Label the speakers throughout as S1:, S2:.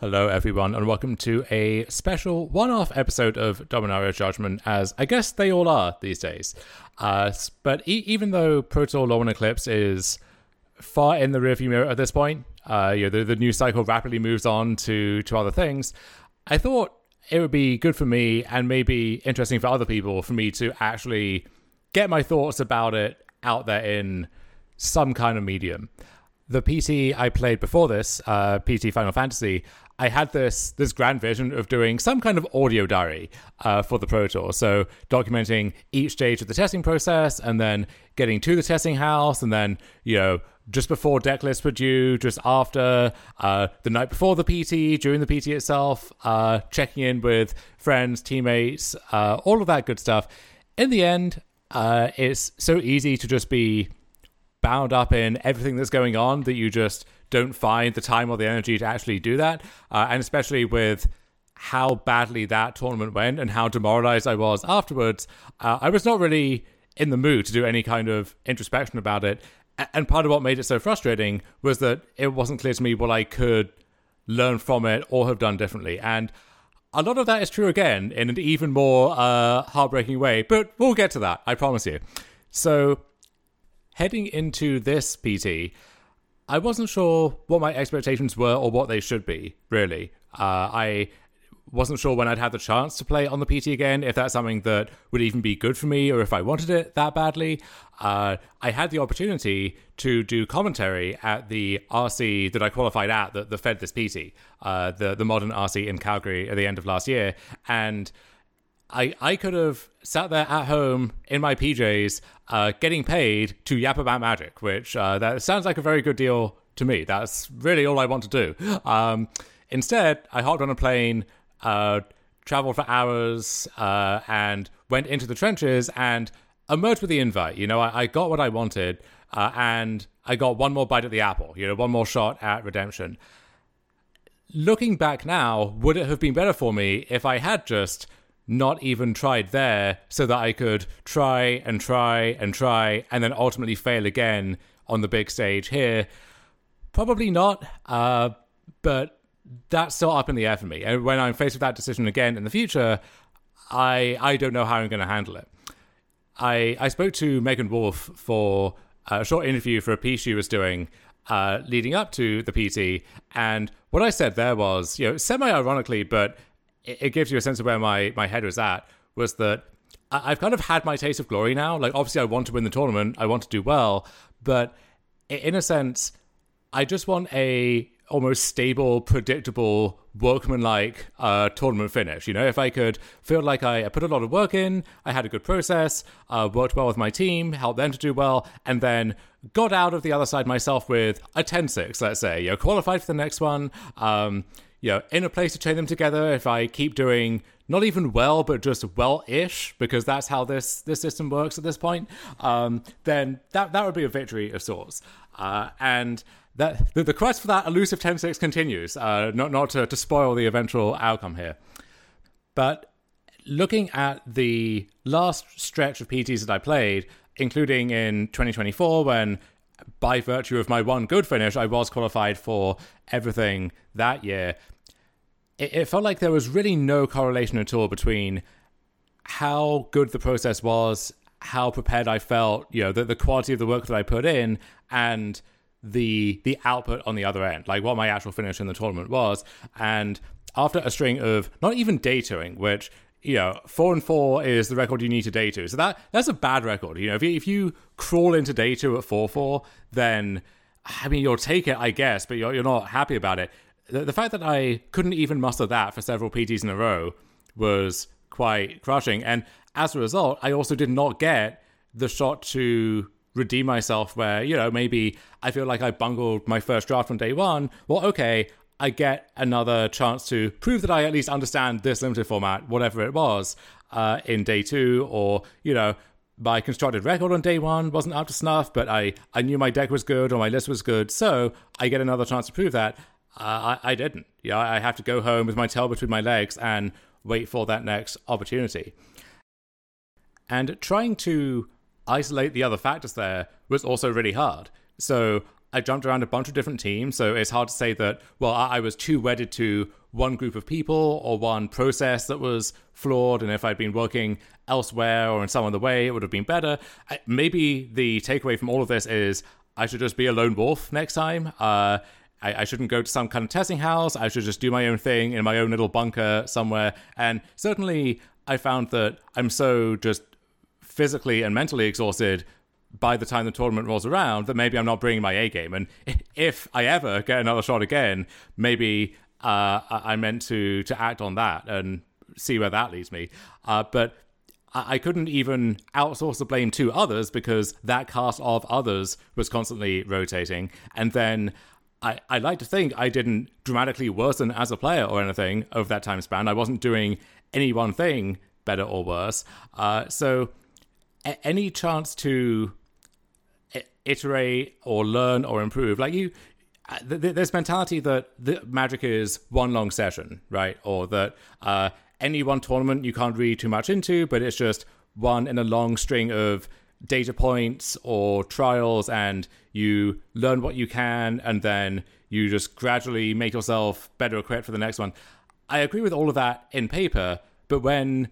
S1: Hello, everyone, and welcome to a special one off episode of Dominaria Judgment, as I guess they all are these days. Uh, but e- even though Pro Tour Lorwyn Eclipsed is far in the rearview mirror at this point, uh, you know, the, the news cycle rapidly moves on to, to other things, I thought it would be good for me and maybe interesting for other people for me to actually get my thoughts about it out there in some kind of medium. The PT I played before this, uh, PT Final Fantasy, I had this this grand vision of doing some kind of audio diary uh, for the Pro Tour. So documenting each stage of the testing process, and then getting to the testing house, and then you know just before deck lists were due, just after, uh, the night before the PT, during the PT itself, uh, checking in with friends, teammates, uh, all of that good stuff. In the end, uh, it's so easy to just be bound up in everything that's going on that you just don't find the time or the energy to actually do that. Uh, and especially with how badly that tournament went and how demoralized I was afterwards, uh, I was not really in the mood to do any kind of introspection about it. And part of what made it so frustrating was that it wasn't clear to me what I could learn from it or have done differently. And a lot of that is true again in an even more uh, heartbreaking way, but we'll get to that, I promise you. So, heading into this PT, I wasn't sure what my expectations were or what they should be, really. Uh, I wasn't sure when I'd have the chance to play on the PT again, if that's something that would even be good for me or if I wanted it that badly. Uh, I had the opportunity to do commentary at the RC that I qualified at that, that fed this PT, uh, the, the modern RC in Calgary at the end of last year. And I, I could have sat there at home in my PJs, uh, getting paid to yap about magic, which uh, that sounds like a very good deal to me. That's really all I want to do. Um, instead, I hopped on a plane, uh, traveled for hours, uh, and went into the trenches and emerged with the invite. You know, I, I got what I wanted, uh, and I got one more bite at the apple. You know, one more shot at redemption. Looking back now, would it have been better for me if I had just not even tried there so that I could try and try and try and then ultimately fail again on the big stage here? Probably not, uh, but that's still up in the air for me. And when I'm faced with that decision again in the future, I I don't know how I'm going to handle it. I I spoke to Meghan Wolff for a short interview for a piece she was doing uh, leading up to the PT, and what I said there was, you know, semi ironically, but it, it gives you a sense of where my my head was at. Was that I've kind of had my taste of glory now. Like, obviously, I want to win the tournament, I want to do well, but in a sense, I just want a almost stable, predictable, workmanlike uh, tournament finish. You know, if I could feel like I, I, put a lot of work in, I had a good process, uh, worked well with my team, helped them to do well, and then got out of the other side myself with a 10-6, let's say. You know, qualified for the next one. Um, you know, in a place to chain them together. If I keep doing not even well, but just well-ish, because that's how this this system works at this point, um, then that that would be a victory of sorts. Uh, and that the, the, quest for that elusive 10-6 continues. Uh, not not to, to spoil the eventual outcome here, but looking at the last stretch of PTs that I played, including in 2024 when by virtue of my one good finish, I was qualified for everything that year. It, it, felt like there was really no correlation at all between how good the process was, how prepared I felt, you know, the, the quality of the work that I put in, and the the output on the other end, like what my actual finish in the tournament was. And after a string of not even day touring, which you know, four and four is the record you need to day two. So that that's a bad record. You know, if you, if you crawl into day two at four four, then I mean you'll take it, I guess, but you're you're not happy about it. The, the fact that I couldn't even muster that for several PTs in a row was quite crushing, and as a result, I also did not get the shot to redeem myself where you know maybe I feel like I bungled my first draft from day one. Well, okay, I get another chance to prove that I at least understand this limited format, whatever it was, uh, in day two, or, you know, my constructed record on day one wasn't up to snuff, but I, I knew my deck was good or my list was good, so I get another chance to prove that. Uh, I, I didn't. Yeah, I have to go home with my tail between my legs and wait for that next opportunity. And trying to isolate the other factors there was also really hard. So I jumped around a bunch of different teams, so it's hard to say that, well, I, was too wedded to one group of people or one process that was flawed, and if I'd been working elsewhere or in some other way, it would have been better. I, maybe the takeaway from all of this is I should just be a lone wolf next time. Uh, I, I, shouldn't go to some kind of testing house. I should just do my own thing in my own little bunker somewhere. And certainly, I found that I'm so just physically and mentally exhausted by the time the tournament rolls around that maybe I'm not bringing my A game. And if I ever get another shot again, maybe uh, I meant to to act on that and see where that leads me. Uh, but I couldn't even outsource the blame to others because that cast of others was constantly rotating. And then I, I like to think I didn't dramatically worsen as a player or anything over that time span. I wasn't doing any one thing better or worse. Uh, so, a- any chance to iterate or learn or improve, like you, uh, th- there's mentality that the magic is one long session, right? Or that uh, any one tournament you can't read too much into, but it's just one in a long string of data points or trials, and you learn what you can, and then you just gradually make yourself better equipped for the next one. I agree with all of that in paper, but when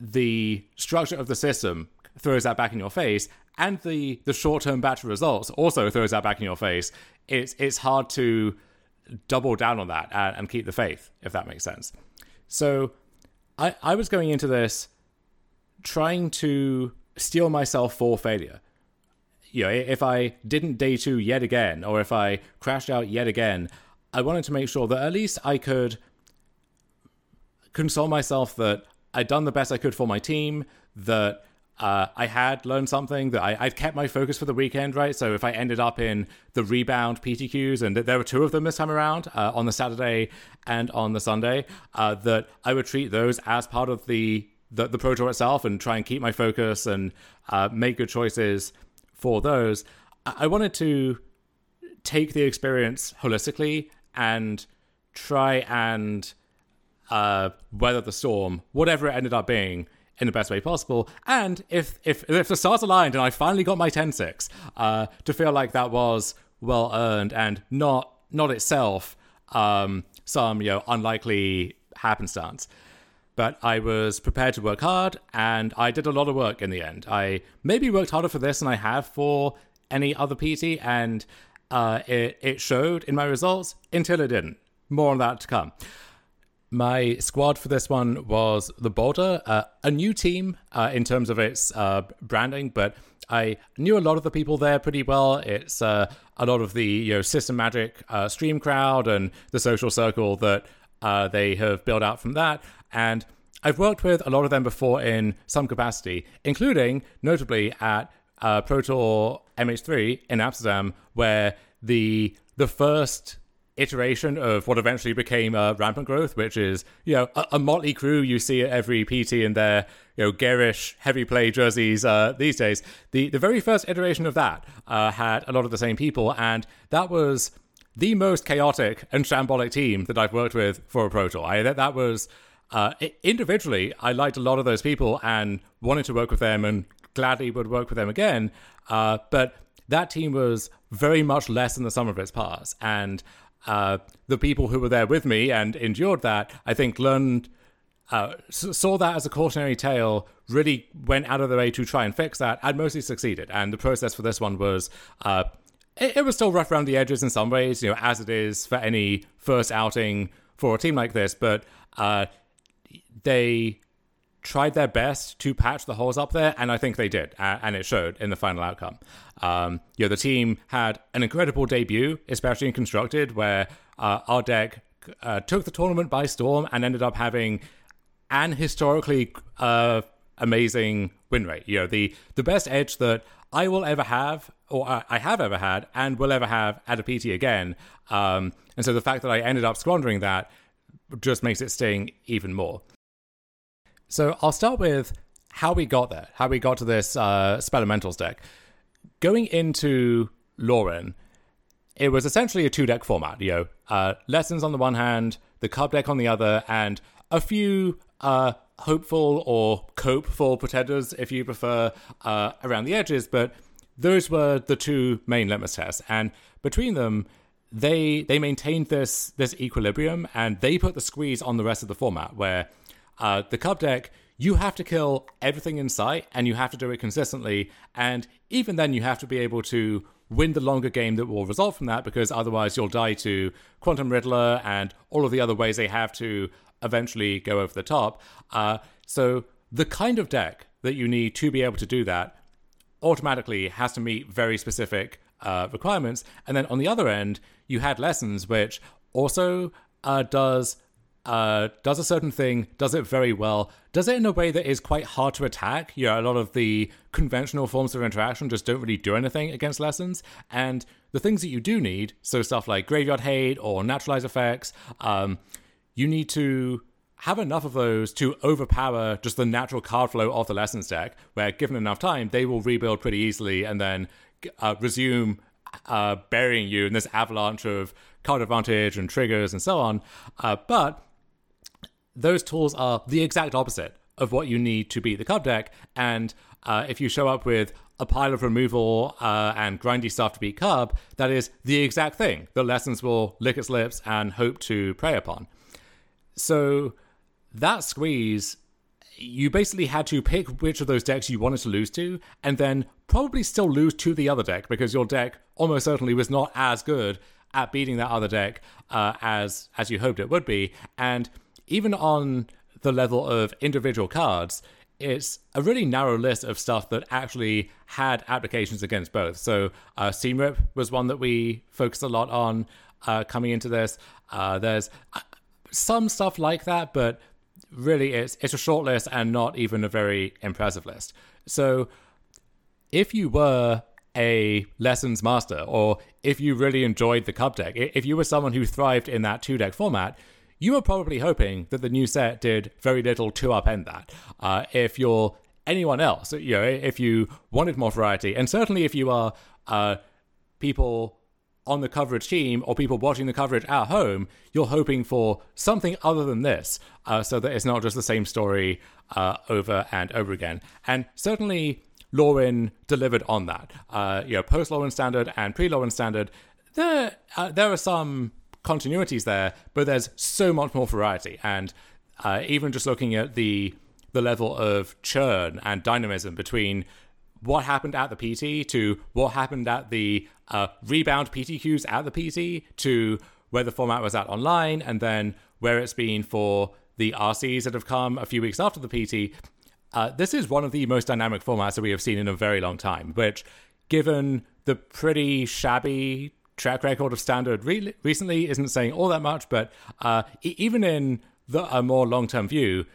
S1: the structure of the system throws that back in your face, and the the short term batch results also throws that back in your face, it's it's hard to double down on that and, and keep the faith, if that makes sense. So I, I was going into this trying to steel myself for failure. You know, if I didn't day two yet again, or if I crashed out yet again, I wanted to make sure that at least I could console myself that I'd done the best I could for my team, that uh, I had learned something that I, would kept my focus for the weekend, right? So if I ended up in the rebound PTQs, and there were two of them this time around uh, on the Saturday and on the Sunday, uh, that I would treat those as part of the, the, the Pro Tour itself and try and keep my focus and uh, make good choices for those. I, I wanted to take the experience holistically and try and uh, weather the storm, whatever it ended up being in the best way possible. And if if if the stars aligned and I finally got my 10-6, uh, to feel like that was well earned and not not itself um, some you know unlikely happenstance. But I was prepared to work hard, and I did a lot of work in the end. I maybe worked harder for this than I have for any other PT, and uh, it it showed in my results until it didn't. More on that to come. My squad for this one was the Boulder, uh, a new team uh, in terms of its uh, branding, but I knew a lot of the people there pretty well. It's uh, a lot of the you know System Magic uh, stream crowd and the social circle that uh, they have built out from that, and I've worked with a lot of them before in some capacity, including notably at Pro Tour MH3 in Amsterdam, where the the first iteration of what eventually became uh, Rampant Growth, which is you know a, a, motley crew you see at every PT in their you know garish heavy play jerseys uh, these days. The the very first iteration of that uh, had a lot of the same people, and that was the most chaotic and shambolic team that I've worked with for a Pro Tour. I, that that was. Uh, individually, I liked a lot of those people and wanted to work with them and gladly would work with them again. Uh, but that team was very much less than the sum of its parts. And uh, the people who were there with me and endured that, I think, learned, uh, saw that as a cautionary tale, really went out of their way to try and fix that, and mostly succeeded. And the process for this one was. Uh, it, was still rough around the edges in some ways, you know, as it is for any first outing for a team like this. But uh, they tried their best to patch the holes up there, and I think they did, and it showed in the final outcome. Um, you know, the team had an incredible debut, especially in constructed, where uh, our deck uh, took the tournament by storm and ended up having an historically uh, amazing win rate. You know, the the best edge that I will ever have, or I have ever had, and will ever have at a PT again. Um, and so the fact that I ended up squandering that just makes it sting even more. So I'll start with how we got there, how we got to this uh, Spelementals deck. Going into Lorwyn, it was essentially a two deck format. You know, uh, lessons on the one hand, the cub deck on the other, and a few uh, hopeful or copeful pretenders, if you prefer, uh, around the edges. But those were the two main litmus tests. And between them, they they maintained this this equilibrium and they put the squeeze on the rest of the format where uh, the Cub deck you have to kill everything in sight and you have to do it consistently and even then you have to be able to win the longer game that will result from that because otherwise you'll die to Quantum Riddler and all of the other ways they have to eventually go over the top. Uh, so the kind of deck that you need to be able to do that automatically has to meet very specific uh, requirements. And then on the other end, you had lessons which also uh, does uh, does a certain thing, does it very well, does it in a way that is quite hard to attack. You know, a lot of the conventional forms of interaction just don't really do anything against lessons. And the things that you do need, so stuff like graveyard hate or naturalize effects, um, you need to have enough of those to overpower just the natural card flow of the lessons deck, where given enough time, they will rebuild pretty easily and then uh, resume uh, burying you in this avalanche of card advantage and triggers and so on. Uh, but those tools are the exact opposite of what you need to beat the Cub deck. And uh, if you show up with a pile of removal uh, and grindy stuff to beat Cub, that is the exact thing. The lessons will lick its lips and hope to prey upon. So that squeeze, you basically had to pick which of those decks you wanted to lose to, and then probably still lose to the other deck because your deck almost certainly was not as good at beating that other deck uh, as as you hoped it would be. And even on the level of individual cards, it's a really narrow list of stuff that actually had applications against both. So, uh, Seam Rip was one that we focused a lot on uh, coming into this. Uh, there's uh, some stuff like that, but really it's it's a short list and not even a very impressive list. So, if you were a lessons master, or if you really enjoyed the Cub deck, if you were someone who thrived in that two deck format, you were probably hoping that the new set did very little to upend that. Uh, if you're anyone else, you know, if you wanted more variety, and certainly if you are uh, people on the coverage team or people watching the coverage at home, you're hoping for something other than this, uh, so that it's not just the same story uh, over and over again. And certainly, Lorwyn delivered on that. Uh, you know, post Lorwyn standard and pre Lorwyn standard, there uh, there are some continuities there, but there's so much more variety. And uh, even just looking at the the level of churn and dynamism between what happened at the PT to what happened at the uh, rebound PTQs at the PT to where the format was at online, and then where it's been for the RCs that have come a few weeks after the PT. Uh, this is one of the most dynamic formats that we have seen in a very long time, which, given the pretty shabby track record of standard re- recently isn't saying all that much, but uh, e- even in the, a more long term view,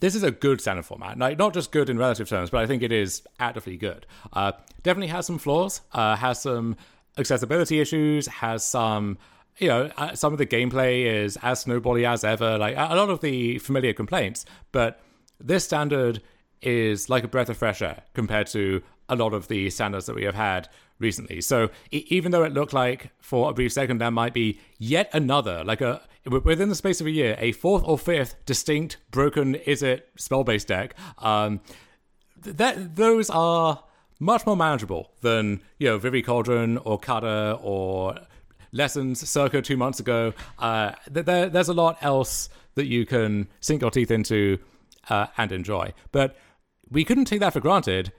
S1: this is a good standard format. Like, not just good in relative terms, but I think it is actively good. Uh, definitely has some flaws, uh, has some accessibility issues, has some. You know, uh, some of the gameplay is as snowbally as ever, like a lot of the familiar complaints, but this standard is like a breath of fresh air compared to a lot of the standards that we have had recently. So even though it looked like for a brief second there might be yet another, like a within the space of a year, a fourth or fifth distinct broken is it spell based deck, um, that those are much more manageable than you know Vivi Cauldron or Kata or lessons circa two months ago. Uh, there, there's a lot else that you can sink your teeth into uh, and enjoy, but we couldn't take that for granted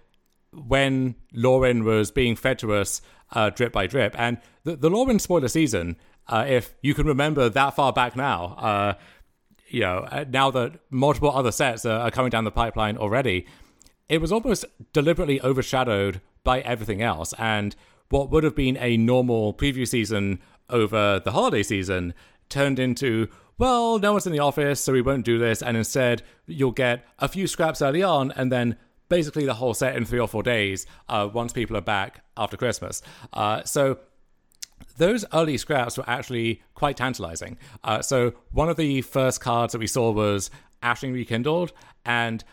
S1: when Lorwyn was being fed to us uh, drip by drip. And the, the Lorwyn spoiler season, uh, if you can remember that far back now, uh, you know, uh, now that multiple other sets are, are coming down the pipeline already, it was almost deliberately overshadowed by everything else. And what would have been a normal preview season over the holiday season turned into well, no one's in the office, so we won't do this. And instead, you'll get a few scraps early on, and then basically the whole set in three or four days uh, once people are back after Christmas. Uh, so those early scraps were actually quite tantalizing. Uh, so one of the first cards that we saw was Ashling Rekindled, and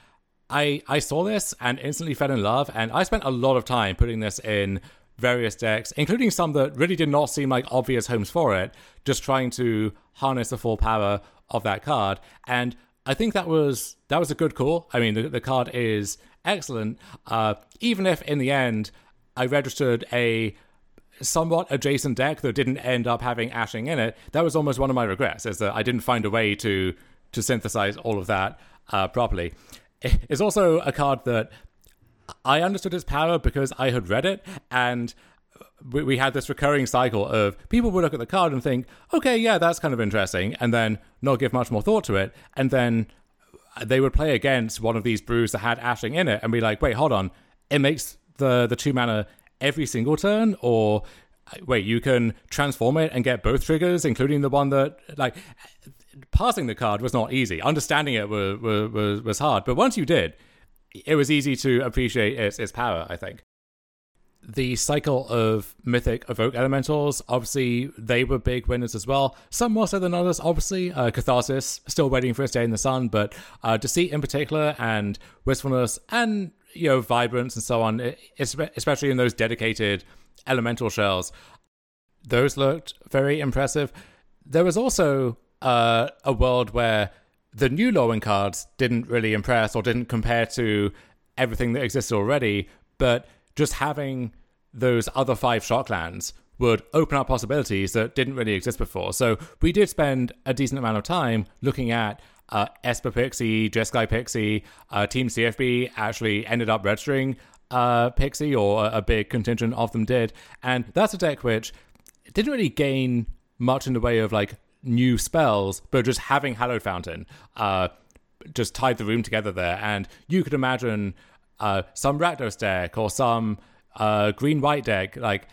S1: I I saw this and instantly fell in love. And I spent a lot of time putting this in various decks, including some that really did not seem like obvious homes for it, just trying to harness the full power of that card. And I think that was that was a good call. I mean, the, the card is excellent. Uh, even if in the end I registered a somewhat adjacent deck that didn't end up having Ashling in it, that was almost one of my regrets, is that I didn't find a way to to synthesize all of that uh, properly. It's also a card that I understood its power because I had read it, and we, we had this recurring cycle of people would look at the card and think, okay, yeah, that's kind of interesting, and then not give much more thought to it, and then they would play against one of these brews that had Ashling in it and be like, wait, hold on, it makes the the two mana every single turn, or wait, you can transform it and get both triggers, including the one that like passing the card was not easy. Understanding it was was was hard, but once you did, it was easy to appreciate its its power. I think the cycle of mythic evoke elementals obviously they were big winners as well. Some more so than others obviously. Uh, catharsis still waiting for its day in the sun but uh, deceit in particular and wistfulness and you know vibrance and so on especially in those dedicated elemental shells. Those looked very impressive. There was also uh, a world where the new Lorwyn cards didn't really impress or didn't compare to everything that existed already but just having those other five shocklands would open up possibilities that didn't really exist before. So we did spend a decent amount of time looking at uh, Esper Pixie, Jeskai Pixie, uh, Team CFB actually ended up registering uh, Pixie, or a, a big contingent of them did. And that's a deck which didn't really gain much in the way of like new spells, but just having Hallowed Fountain uh, just tied the room together there. And you could imagine uh, some Rakdos deck or some uh, green white deck. Like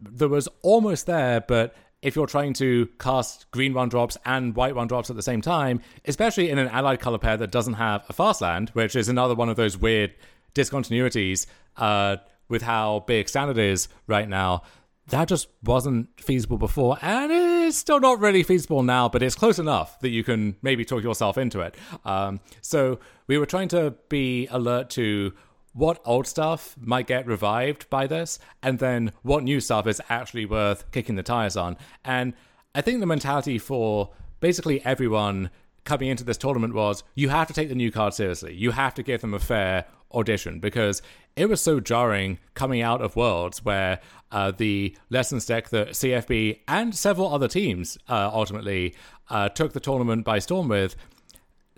S1: there was almost there, but if you're trying to cast green one drops and white one drops at the same time, especially in an allied color pair that doesn't have a fast land, which is another one of those weird discontinuities uh, with how big standard is right now. That just wasn't feasible before, and it's still not really feasible now, but it's close enough that you can maybe talk yourself into it. Um, so we were trying to be alert to what old stuff might get revived by this, and then what new stuff is actually worth kicking the tires on. And I think the mentality for basically everyone coming into this tournament was you have to take the new card seriously. You have to give them a fair audition because it was so jarring coming out of Worlds where uh, the lessons deck that CFB and several other teams uh, ultimately uh, took the tournament by storm with.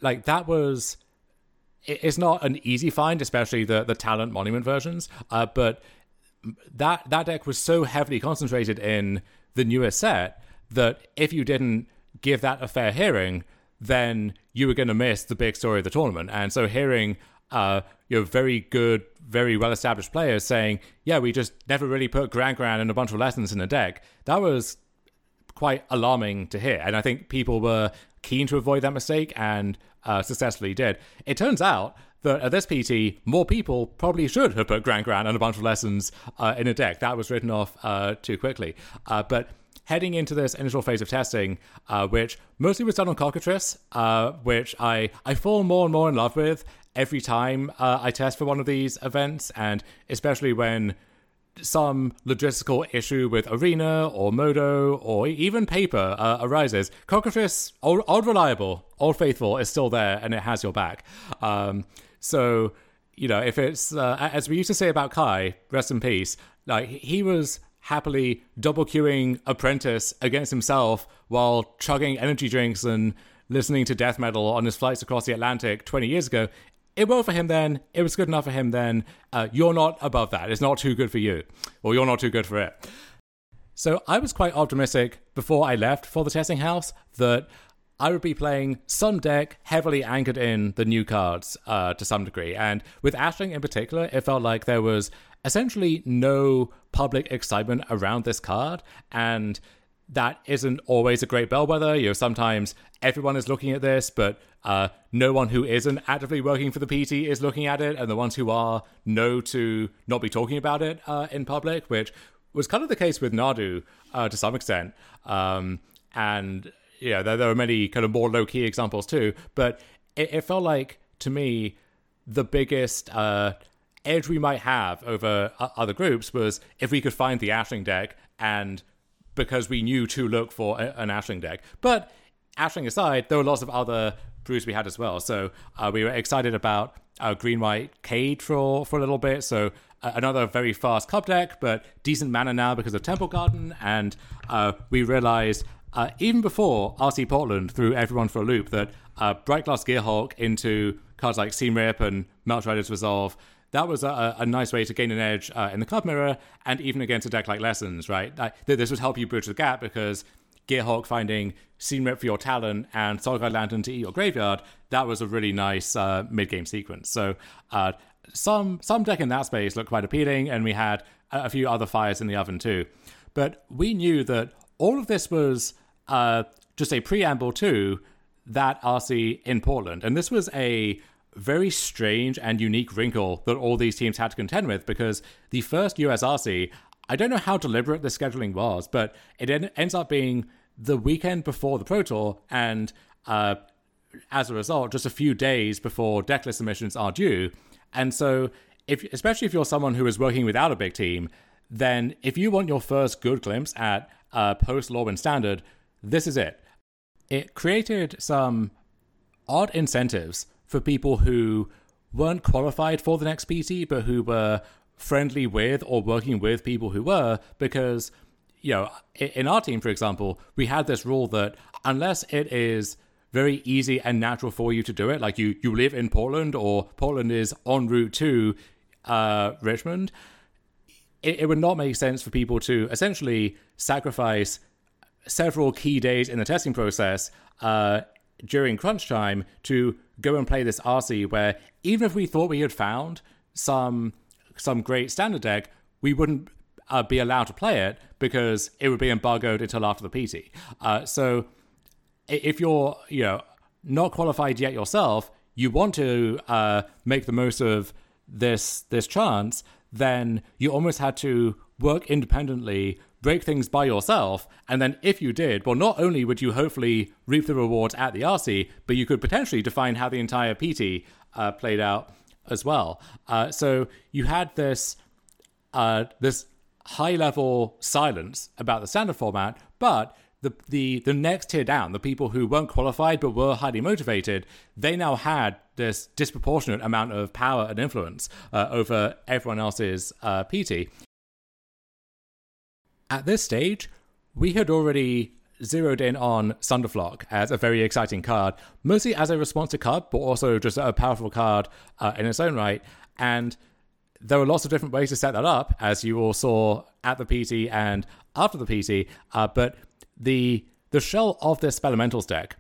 S1: Like that was it's not an easy find, especially the the talent monument versions. Uh, but that that deck was so heavily concentrated in the newest set that if you didn't give that a fair hearing, then you were going to miss the big story of the tournament. And so hearing uh, you know very good, very well established players saying, "Yeah, we just never really put Gran-Gran and a bunch of lessons in a deck," that was quite alarming to hear. And I think people were keen to avoid that mistake and uh, successfully did. It turns out that at this PT, more people probably should have put Gran-Gran and a bunch of lessons uh, in a deck. That was written off uh, too quickly. Uh, but heading into this initial phase of testing, uh, which mostly was done on Cockatrice, uh, which I, I fall more and more in love with every time I test for one of these events, and especially when some logistical issue with Arena or Modo or even Paper uh, arises, Cockatrice, old, old, reliable, old faithful, is still there and it has your back. Um, so, you know, if it's, uh, as we used to say about Kai, rest in peace, like he was happily double queuing Apprentice against himself while chugging energy drinks and listening to death metal on his flights across the Atlantic 20 years ago it worked for him then. It was good enough for him then. Uh, you're not above that. It's not too good for you, or you're not too good for it. So I was quite optimistic before I left for the testing house that I would be playing some deck heavily anchored in the new cards uh, to some degree. And with Ashling in particular, it felt like there was essentially no public excitement around this card. And that isn't always a great bellwether. You know, sometimes everyone is looking at this, but uh, no one who isn't actively working for the PT is looking at it, and the ones who are know to not be talking about it uh, in public, which was kind of the case with Nadu uh, to some extent. Um, and yeah, there, there are many kind of more low key examples too, but it, it, felt like to me the biggest uh, edge we might have over other groups was if we could find the Ashling deck and because we knew to look for a, an Ashling deck. But Ashling aside, there were lots of other brews we had as well. So uh, we were excited about uh, Green White Cade for for a little bit. So another very fast Cub deck, but decent mana now because of Temple Garden. And uh, we realized uh, even before RC Portland threw everyone for a loop that uh, Brightglass Gearhulk into cards like Seam Rip and Meltrider's Resolve. That was a, a, nice way to gain an edge uh, in the cub mirror and even against a deck like Lessons, right? this would help you bridge the gap because Gearhulk finding Seam Rip for your Talon and Soul-Guide Lantern to eat your graveyard, that was a really nice uh, mid game sequence. So uh, some some deck in that space looked quite appealing, and we had a, a, few other fires in the oven too. But we knew that all of this was uh, just a preamble to that RC in Portland, and this was a very strange and unique wrinkle that all these teams had to contend with because the first USRC, I don't know how deliberate the scheduling was, but it en- ends up being the weekend before the Pro Tour, and uh, as a result, just a few days before decklist submissions are due. And so, if especially if you're someone who is working without a big team, then if you want your first good glimpse at uh, post Lorwyn Standard, this is it. It created some odd incentives for people who weren't qualified for the next PT, but who were friendly with or working with people who were, because, you know, in our team, for example, we had this rule that unless it is very easy and natural for you to do it, like you, you live in Portland or Portland is en route to uh, Richmond, it, it would not make sense for people to essentially sacrifice several key days in the testing process uh, during crunch time to go and play this RC where even if we thought we had found some some great standard deck, we wouldn't uh, be allowed to play it because it would be embargoed until after the PT. Uh, so if you're you know not qualified yet yourself, you want to uh, make the most of this this chance, then you almost had to work independently break things by yourself. And then if you did, well, not only would you hopefully reap the rewards at the RC, but you could potentially define how the entire PT uh, played out as well. Uh, so you had this uh, this high level silence about the standard format, but the, the the next tier down, the people who weren't qualified but were highly motivated, they now had this disproportionate amount of power and influence uh, over everyone else's uh, PT. At this stage, we had already zeroed in on Sunderflock as a very exciting card, mostly as a response to card, but also just a powerful card uh, in its own right. And there were lots of different ways to set that up, as you all saw at the PT and after the PT. Uh, but the the shell of this Spelementals deck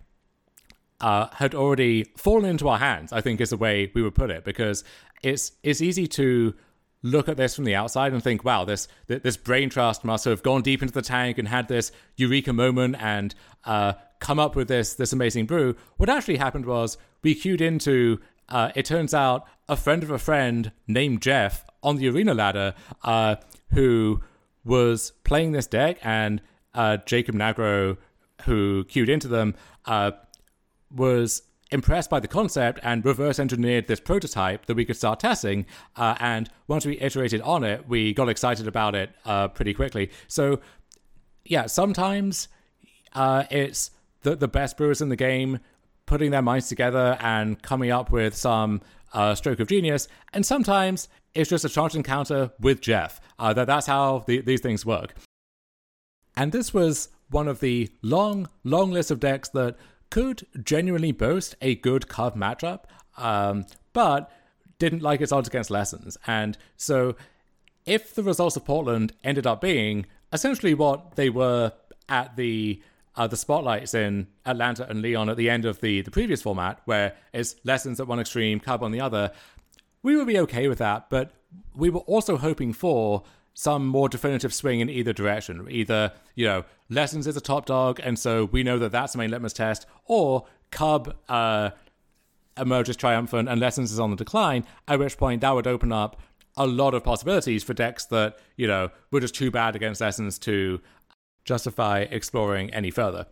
S1: uh, had already fallen into our hands. I think is the way we would put it, because it's it's easy to look at this from the outside and think, wow, this this brain trust must have gone deep into the tank and had this eureka moment and uh, come up with this this amazing brew. What actually happened was we queued into. Uh, it turns out a friend of a friend named Jeff on the arena ladder uh, who was playing this deck, and uh, Jacob Nagro, who queued into them, uh, was impressed by the concept and reverse engineered this prototype that we could start testing. Uh, and once we iterated on it, we got excited about it uh, pretty quickly. So, yeah, sometimes uh, it's the, the best brewers in the game putting their minds together and coming up with some uh, stroke of genius. And sometimes it's just a chance encounter with Jeff. Uh, that, that's how the, these things work. And this was one of the long, long list of decks that could genuinely boast a good Cub matchup, um, but didn't like its odds against Lessons. And so, if the results of Portland ended up being essentially what they were at the uh, the spotlights in Atlanta and Leon at the end of the the previous format, where it's Lessons at one extreme, Cub on the other, we would be okay with that. But we were also hoping for some more definitive swing in either direction. Either, you know, Lessons is a top dog, and so we know that that's the main litmus test, or Cub uh, emerges triumphant and Lessons is on the decline, at which point that would open up a lot of possibilities for decks that, you know, were just too bad against Lessons to justify exploring any further.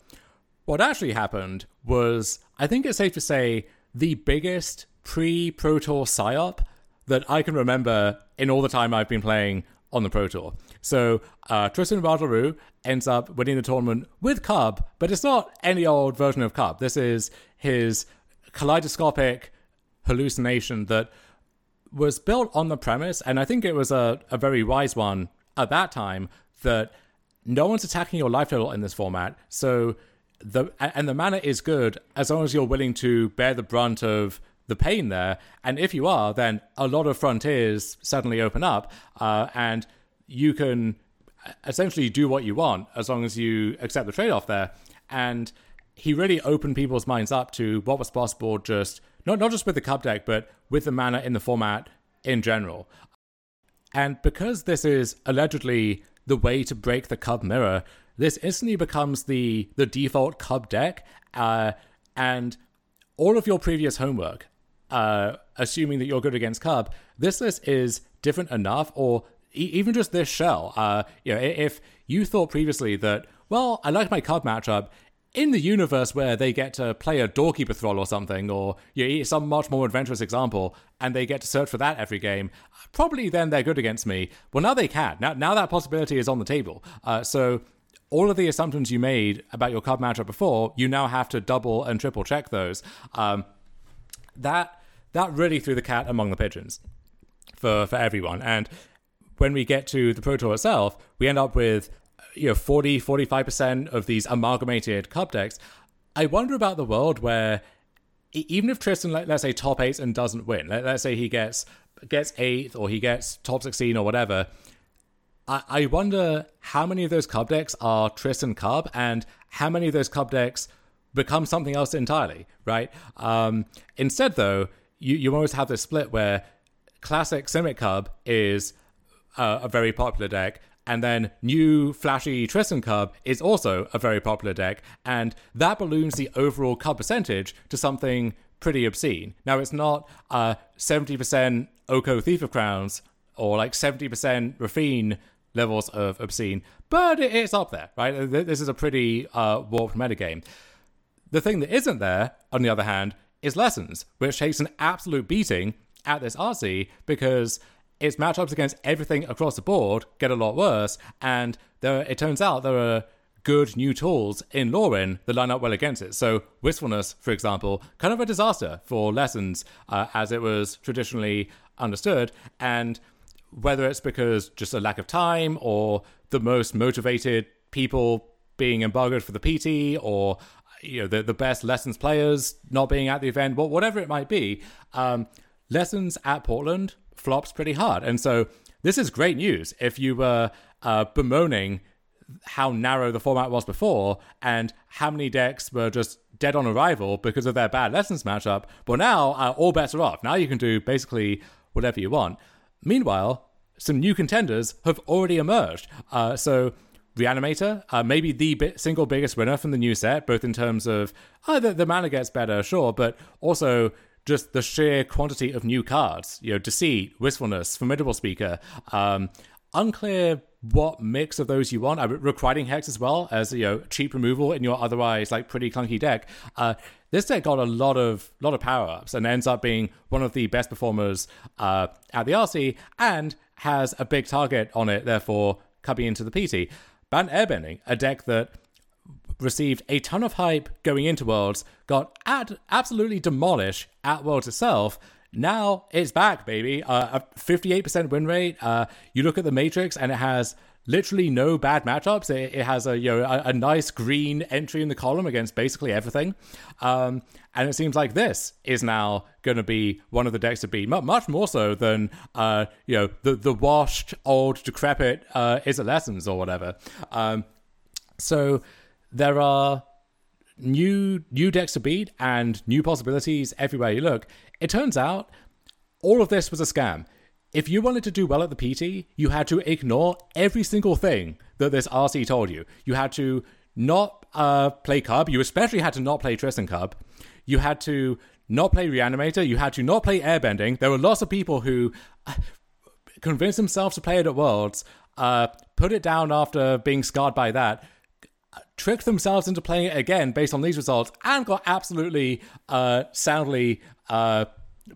S1: What actually happened was, I think it's safe to say, the biggest pre Pro Tour psyop that I can remember in all the time I've been playing on the Pro Tour. So uh, Tristan Bartleroux ends up winning the tournament with Cub, but it's not any old version of Cub. This is his kaleidoscopic hallucination that was built on the premise, and I think it was a, a very wise one at that time, that no one's attacking your life total in this format. So the and the mana is good as long as you're willing to bear the brunt of the pain there. And if you are, then a lot of frontiers suddenly open up, uh, and you can essentially do what you want as long as you accept the trade off there. And he really opened people's minds up to what was possible just not not just with the cub deck, but with the mana in the format in general. And because this is allegedly the way to break the cub mirror, this instantly becomes the the default cub deck, uh, and all of your previous homework, uh, assuming that you're good against cub, this list is different enough, or e- even just this shell. Uh, you know, if you thought previously that well, I like my cub matchup, in the universe where they get to play a doorkeeper thrall or something, or you know, some much more adventurous example, and they get to search for that every game, probably then they're good against me. Well, now they can. Now, now that possibility is on the table. Uh, so all of the assumptions you made about your card matchup before, you now have to double and triple check those. Um, that that really threw the cat among the pigeons for for everyone. And when we get to the Pro Tour itself, we end up with you know 40 45% of these amalgamated cub decks i wonder about the world where even if tristan let's say top eight and doesn't win let, us say he gets gets eighth or he gets top 16 or whatever I, I wonder how many of those cub decks are tristan cub and how many of those cub decks become something else entirely right um, instead though you, you always have this split where classic simic cub is uh, a very popular deck and then new flashy Tristan Cub is also a very popular deck, and that balloons the overall cub percentage to something pretty obscene. Now it's not uh, 70% Oko Thief of Crowns or like 70% Raffine levels of obscene, but it's up there, right? This is a pretty uh, warped metagame. The thing that isn't there, on the other hand, is Lessons, which takes an absolute beating at this RC because its matchups against everything across the board get a lot worse, and there it turns out there are good new tools in Lorwyn that line up well against it. So Wistfulness, for example, kind of a disaster for lessons uh, as it was traditionally understood, and whether it's because just a lack of time or the most motivated people being embargoed for the PT or you know the the best lessons players not being at the event, but whatever it might be, um, lessons at Portland flops pretty hard. And so this is great news if you were uh, bemoaning how narrow the format was before and how many decks were just dead on arrival because of their bad lessons matchup. Well, now uh, all bets are off. Now you can do basically whatever you want. Meanwhile, some new contenders have already emerged. Uh, so Reanimator, uh, maybe the bi- single biggest winner from the new set, both in terms of uh, the, the mana gets better, sure, but also just the sheer quantity of new cards. You know, Deceit, Wistfulness, Formidable Speaker. Um, unclear what mix of those you want. Uh, Requiting Hex as well as you know cheap removal in your otherwise like pretty clunky deck. Uh, this deck got a lot of lot of power ups and ends up being one of the best performers uh, at the RC and has a big target on it. Therefore, coming into the PT. Ban Airbending, a deck that received a ton of hype going into Worlds, got ad- absolutely demolished at Worlds itself. Now it's back, baby. Uh, a 58% win rate. Uh, you look at the Matrix and it has literally no bad matchups. It, it has a you know a, a, nice green entry in the column against basically everything. Um, and it seems like this is now going to be one of the decks to beat, much more so than uh, you know the the washed, old, decrepit uh, Izzet Lessons or whatever. Um, so there are new new decks to beat and new possibilities everywhere you look. It turns out all of this was a scam. If you wanted to do well at the PT, you had to ignore every single thing that this RC told you. You had to not uh, play Cub. You especially had to not play Tristan Cub. You had to not play Reanimator. You had to not play Airbending. There were lots of people who uh, convinced themselves to play it at Worlds, uh, put it down after being scarred by that, tricked themselves into playing it again based on these results and got absolutely uh, soundly uh,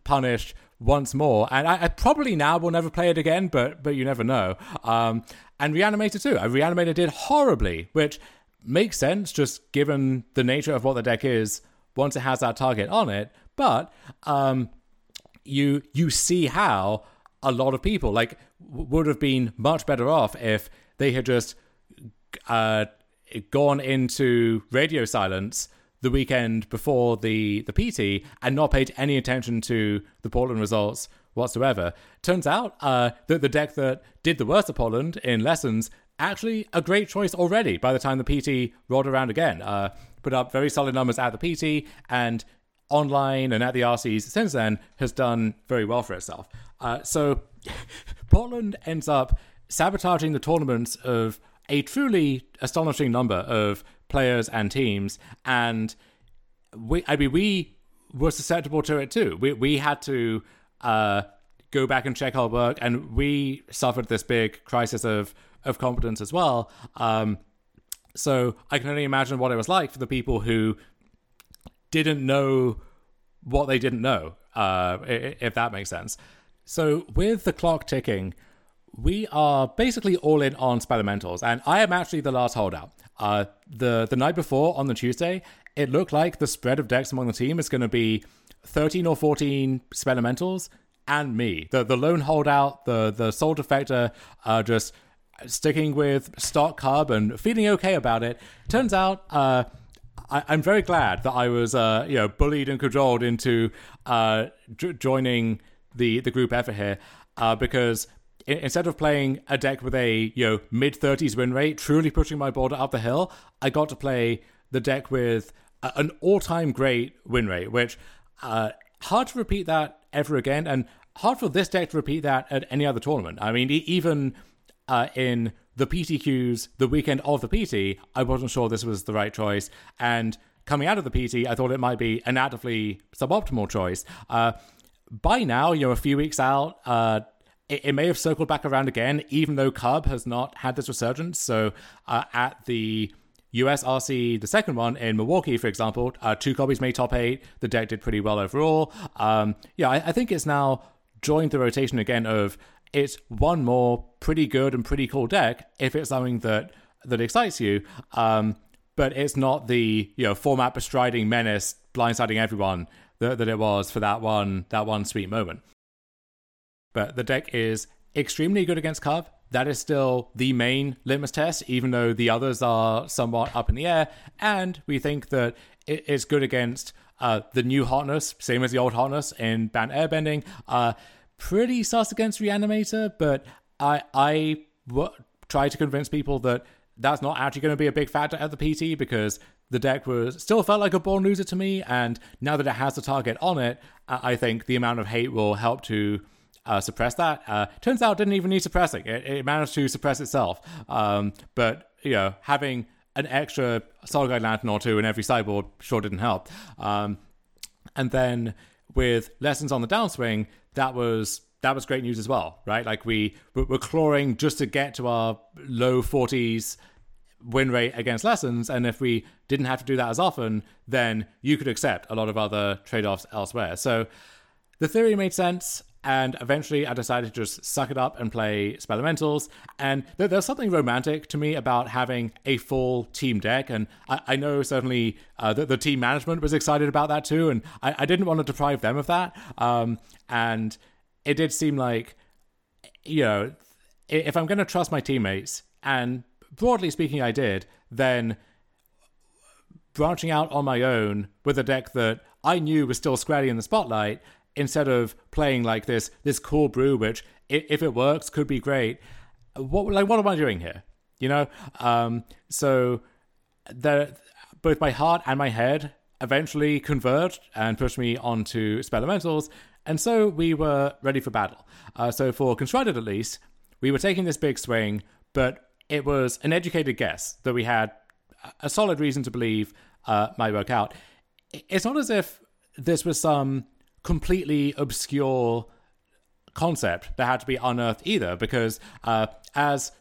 S1: punished once more. And I, I, probably now will never play it again, but but you never know. Um, and Reanimator too. Uh, Reanimator did horribly, which makes sense just given the nature of what the deck is once it has that target on it. But um, you you see how a lot of people like would have been much better off if they had just uh, gone into radio silence the weekend before the the PT and not paid any attention to the Portland results whatsoever. Turns out uh, that the deck that did the worst of Portland in lessons actually a great choice already by the time the PT rolled around again. Uh, put up very solid numbers at the PT and online and at the RCs since then has done very well for itself. Uh, so Portland ends up sabotaging the tournaments of a truly astonishing number of players and teams, and we I mean we were susceptible to it too. We we had to uh, go back and check our work, and we suffered this big crisis of of confidence as well. Um, so I can only imagine what it was like for the people who didn't know what they didn't know, uh, if that makes sense. So with the clock ticking, we are basically all in on Spellementals, and I am actually the last holdout. Uh, the the night before on the Tuesday, it looked like the spread of decks among the team is going to be 13 or 14 Spellementals and me, the the lone holdout, the the sole defector, uh, just sticking with stock cub and feeling okay about it. Turns out, uh, I, am very glad that I was, uh, you know, bullied and cajoled into uh, j- joining the the group effort here, uh, because instead of playing a deck with a you know mid 30s win rate, truly pushing my border up the hill, I got to play the deck with an all-time great win rate, which uh, hard to repeat that ever again, and hard for this deck to repeat that at any other tournament. I mean, even uh, in the PTQs the weekend of the PT, I wasn't sure this was the right choice, and coming out of the PT, I thought it might be an actively suboptimal choice. Uh, by now, you know, a few weeks out, uh, it, it, may have circled back around again, even though Cub has not had this resurgence. So uh, at the US RC, the second one in Milwaukee, for example, uh, two copies made top eight. The deck did pretty well overall. Um, yeah, I, I, think it's now joined the rotation again of it's one more pretty good and pretty cool deck if it's something that that excites you. Um, but it's not the you know format bestriding menace blindsiding everyone that, that it was for that one that one sweet moment. But the deck is extremely good against Cub. That is still the main litmus test, even though the others are somewhat up in the air. And we think that it is good against uh, the new hotness, same as the old hotness in Bant Airbending. Uh, pretty sus against Reanimator, but I I w- try to convince people that that's not actually going to be a big factor at the PT because the deck was still felt like a born loser to me, and now that it has the target on it, I think the amount of hate will help to uh, suppress that. Uh, turns out, didn't even need suppressing; it, it managed to suppress itself. Um, but you know, having an extra Soul Guide Lantern or two in every sideboard sure didn't help. Um, and then with lessons on the downswing, that was that was great news as well, right? Like we we're clawing just to get to our low forties win rate against lessons, and if we didn't have to do that as often, then you could accept a lot of other trade offs elsewhere. So the theory made sense. And eventually, I decided to just suck it up and play Spellementals. And there's something romantic to me about having a full team deck. And I, I know certainly uh, the, the, team management was excited about that too. And I, I didn't want to deprive them of that. Um, and it did seem like, you know, if I'm going to trust my teammates, and broadly speaking, I did, then branching out on my own with a deck that I knew was still squarely in the spotlight instead of playing like this this cool brew, which if it works could be great. What like what am I doing here? You know, um, so the both my heart and my head eventually converged and pushed me onto Spellementals, and so we were ready for battle. Uh, so for constructed at least, we were taking this big swing, but it was an educated guess that we had a solid reason to believe uh, might work out. It's not as if this was some completely obscure concept that had to be unearthed either, because uh, as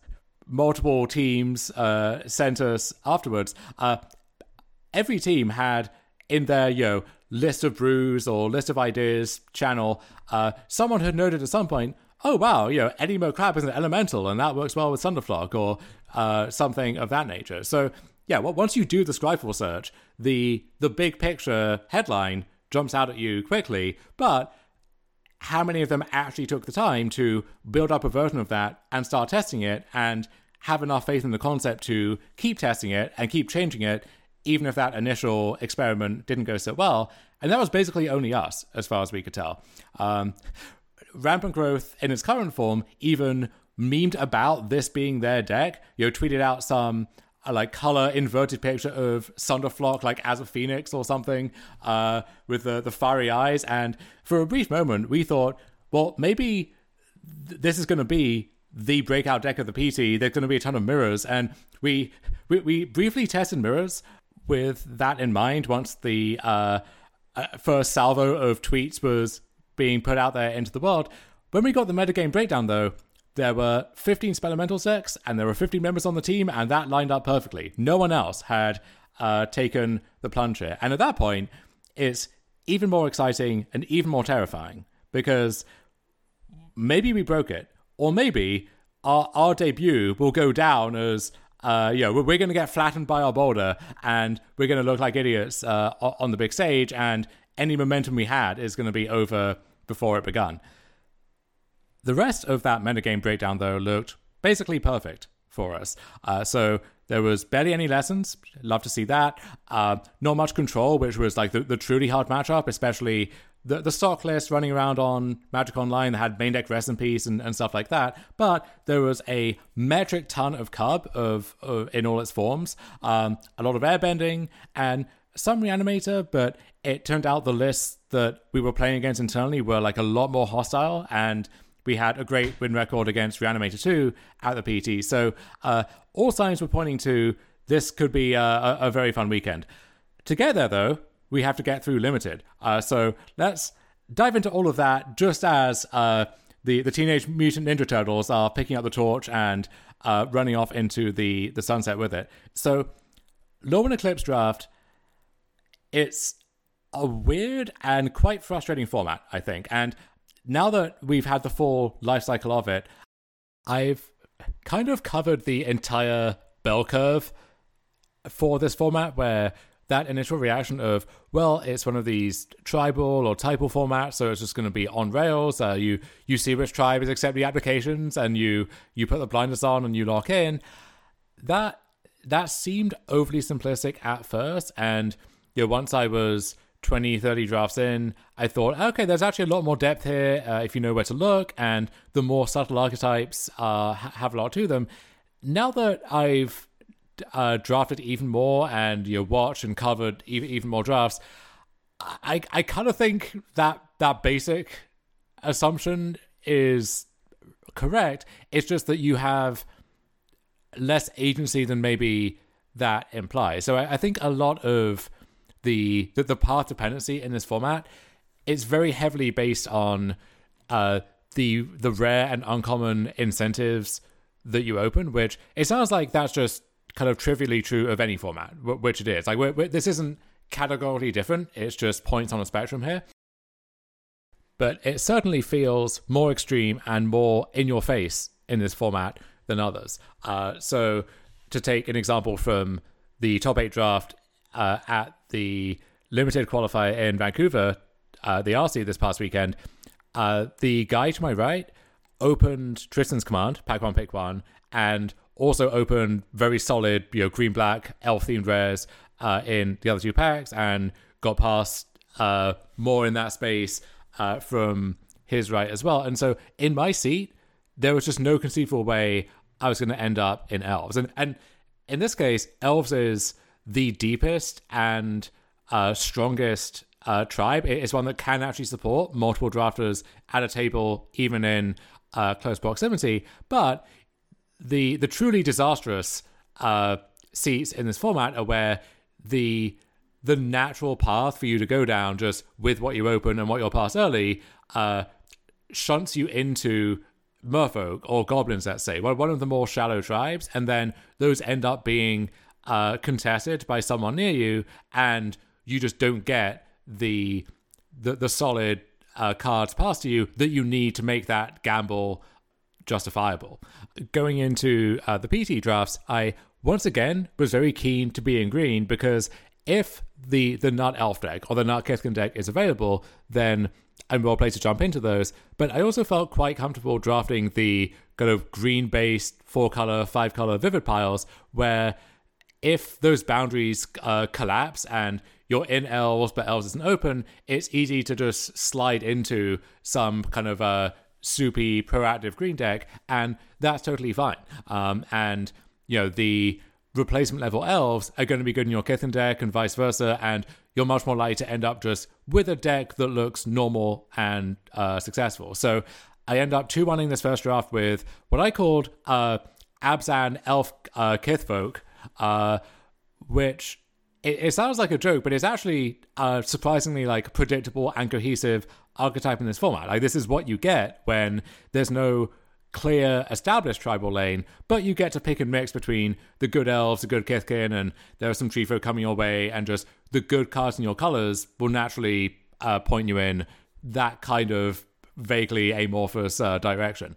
S1: multiple teams uh, sent us afterwards, uh, every team had in their you know list of brews or list of ideas channel, uh, someone had noted at some point, oh wow, you know Eddymurk Crab is an elemental and that works well with Sunderflock or uh, something of that nature. So yeah, well, once you do the Scryfall search, the the big picture headline jumps out at you quickly, but how many of them actually took the time to build up a version of that and start testing it and have enough faith in the concept to keep testing it and keep changing it, even if that initial experiment didn't go so well. And that was basically only us, as far as we could tell. Um, Rampant Growth, in its current form, even memed about this being their deck. You know, tweeted out some a like color inverted picture of Sunderflock like as a phoenix or something uh, with the the fiery eyes. And for a brief moment, we thought, well, maybe th- this is going to be the breakout deck of the PT. There's going to be a ton of mirrors, and we we, we briefly tested mirrors with that in mind. Once the uh, uh, first salvo of tweets was being put out there into the world, when we got the metagame breakdown, though, there were 15 Spellemental decks, and there were 15 members on the team, and that lined up perfectly. No one else had uh, taken the plunge here. And at that point, it's even more exciting and even more terrifying because maybe we broke it, or maybe our, our debut will go down as uh, you know, we're, we're going to get flattened by our boulder and we're going to look like idiots uh, on the big stage, and any momentum we had is going to be over before it begun. The rest of that metagame breakdown, though, looked basically perfect for us. Uh, so there was barely any lessons. Love to see that. Uh, not much control, which was like the, the truly hard matchup, especially the, the stock list running around on Magic Online that had main deck recipes and, and stuff like that. But there was a metric ton of cub of, of in all its forms, um, a lot of airbending and some reanimator, but it turned out the lists that we were playing against internally were like a lot more hostile and we had a great win record against Reanimator 2 at the PT. So uh, all signs were pointing to this could be a, a, a, very fun weekend. To get there, though, we have to get through Limited. Uh, so let's dive into all of that just as uh, the, the Teenage Mutant Ninja Turtles are picking up the torch and uh, running off into the, the sunset with it. So, Lorwyn Eclipsed Draft, it's a weird and quite frustrating format, I think. And now that we've had the full life cycle of it, I've kind of covered the entire bell curve for this format where that initial reaction of, well, it's one of these tribal or typal formats, so it's just going to be on rails. Uh, you you see which tribe is accepting applications, and you you put the blinders on and you lock in. That that seemed overly simplistic at first, and you know, once I was 20, 30 drafts in, I thought, okay, there's actually a lot more depth here uh, if you know where to look, and the more subtle archetypes uh, have a lot to them. Now that I've uh, drafted even more and you know, watched and covered even, even more drafts, I, I kind of think that that basic assumption is correct. It's just that you have less agency than maybe that implies. So I, I think a lot of the the, the path dependency in this format is very heavily based on uh, the the rare and uncommon incentives that you open, which it sounds like that's just kind of trivially true of any format, which it is. Like we're, we're, this isn't categorically different; it's just points on a spectrum here. But it certainly feels more extreme and more in your face in this format than others. Uh, so, to take an example from the top eight draft uh, at the limited qualifier in Vancouver, uh, the RC this past weekend, uh, the guy to my right opened Tristan's command, pack one, pick one, and also opened very solid, you know, green black elf themed rares uh, in the other two packs, and got past uh, more in that space uh, from his right as well. And so in my seat, there was just no conceivable way I was going to end up in elves, and and in this case, elves is the deepest and uh, strongest uh, tribe. It is one that can actually support multiple drafters at a table, even in uh, close proximity. But the the truly disastrous uh, seats in this format are where the the natural path for you to go down, just with what you open and what you'll pass early, uh, shunts you into merfolk or goblins, let's say, one of the more shallow tribes, and then those end up being uh, contested by someone near you, and you just don't get the the, the solid uh, cards passed to you that you need to make that gamble justifiable. Going into uh, the PT drafts, I once again was very keen to be in green because if the the nut elf deck or the nut Kithkin deck is available, then I'm well placed to jump into those. But I also felt quite comfortable drafting the kind of green based four color, five color vivid piles where if those boundaries uh, collapse and you're in elves but elves isn't open, it's easy to just slide into some kind of uh, soupy proactive green deck, and that's totally fine. Um, and you know the replacement level elves are going to be good in your Kithkin deck and vice versa, and you're much more likely to end up just with a deck that looks normal and uh, successful. So I end up 2 1 this first draft with what I called uh, Abzan Elf uh, Kithfolk, uh, which it, it, sounds like a joke, but it's actually uh, surprisingly like predictable and cohesive archetype in this format. Like this is what you get when there's no clear established tribal lane, but you get to pick and mix between the good elves, the good Kithkin, and there are some Treefo coming your way, and just the good cards in your colors will naturally uh, point you in that kind of vaguely amorphous uh, direction.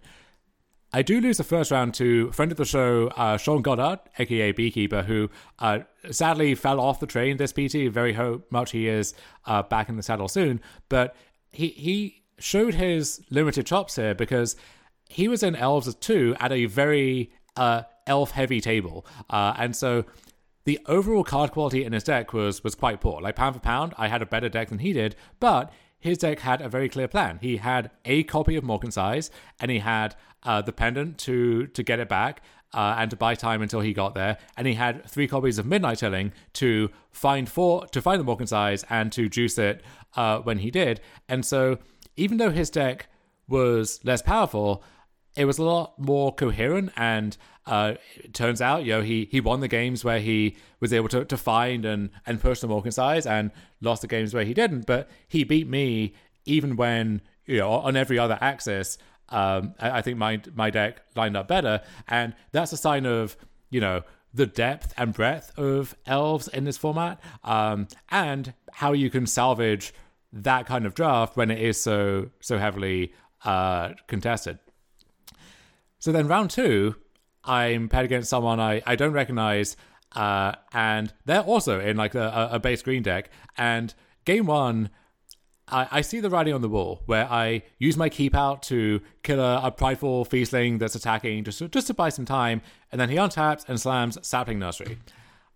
S1: I do lose the first round to friend of the show, uh, Sean Goddard, aka Beekeeper, who uh, sadly fell off the train this PT. Very ho- much he is uh, back in the saddle soon, but he he showed his limited chops here because he was in Elves 2 at a very uh, elf heavy table. Uh, and so the overall card quality in his deck was was quite poor. Like pound for pound, I had a better deck than he did, but his deck had a very clear plan. He had a copy of Morken's Eyes, and he had uh, the pendant to to get it back. Uh, and to buy time until he got there, and he had three copies of Midnight Tilling to find four to find the Morken's Eyes and to juice it uh, when he did. And so, even though his deck was less powerful, it was a lot more coherent and uh, it turns out you know he he won the games where he was able to, to find and and push the Morken's Eyes and lost the games where he didn't. But he beat me even when you know on every other axis. Um, I, I think my my deck lined up better. And that's a sign of you know the depth and breadth of elves in this format um, and how you can salvage that kind of draft when it is so so heavily uh, contested so then round two, I'm paired against someone I, I don't recognize, uh, and they're also in like a, a base green deck. And game one, I, I, see the writing on the wall where I use my keep out to kill a, a prideful feastling that's attacking just to, just to buy some time, and then he untaps and slams Sapling Nursery.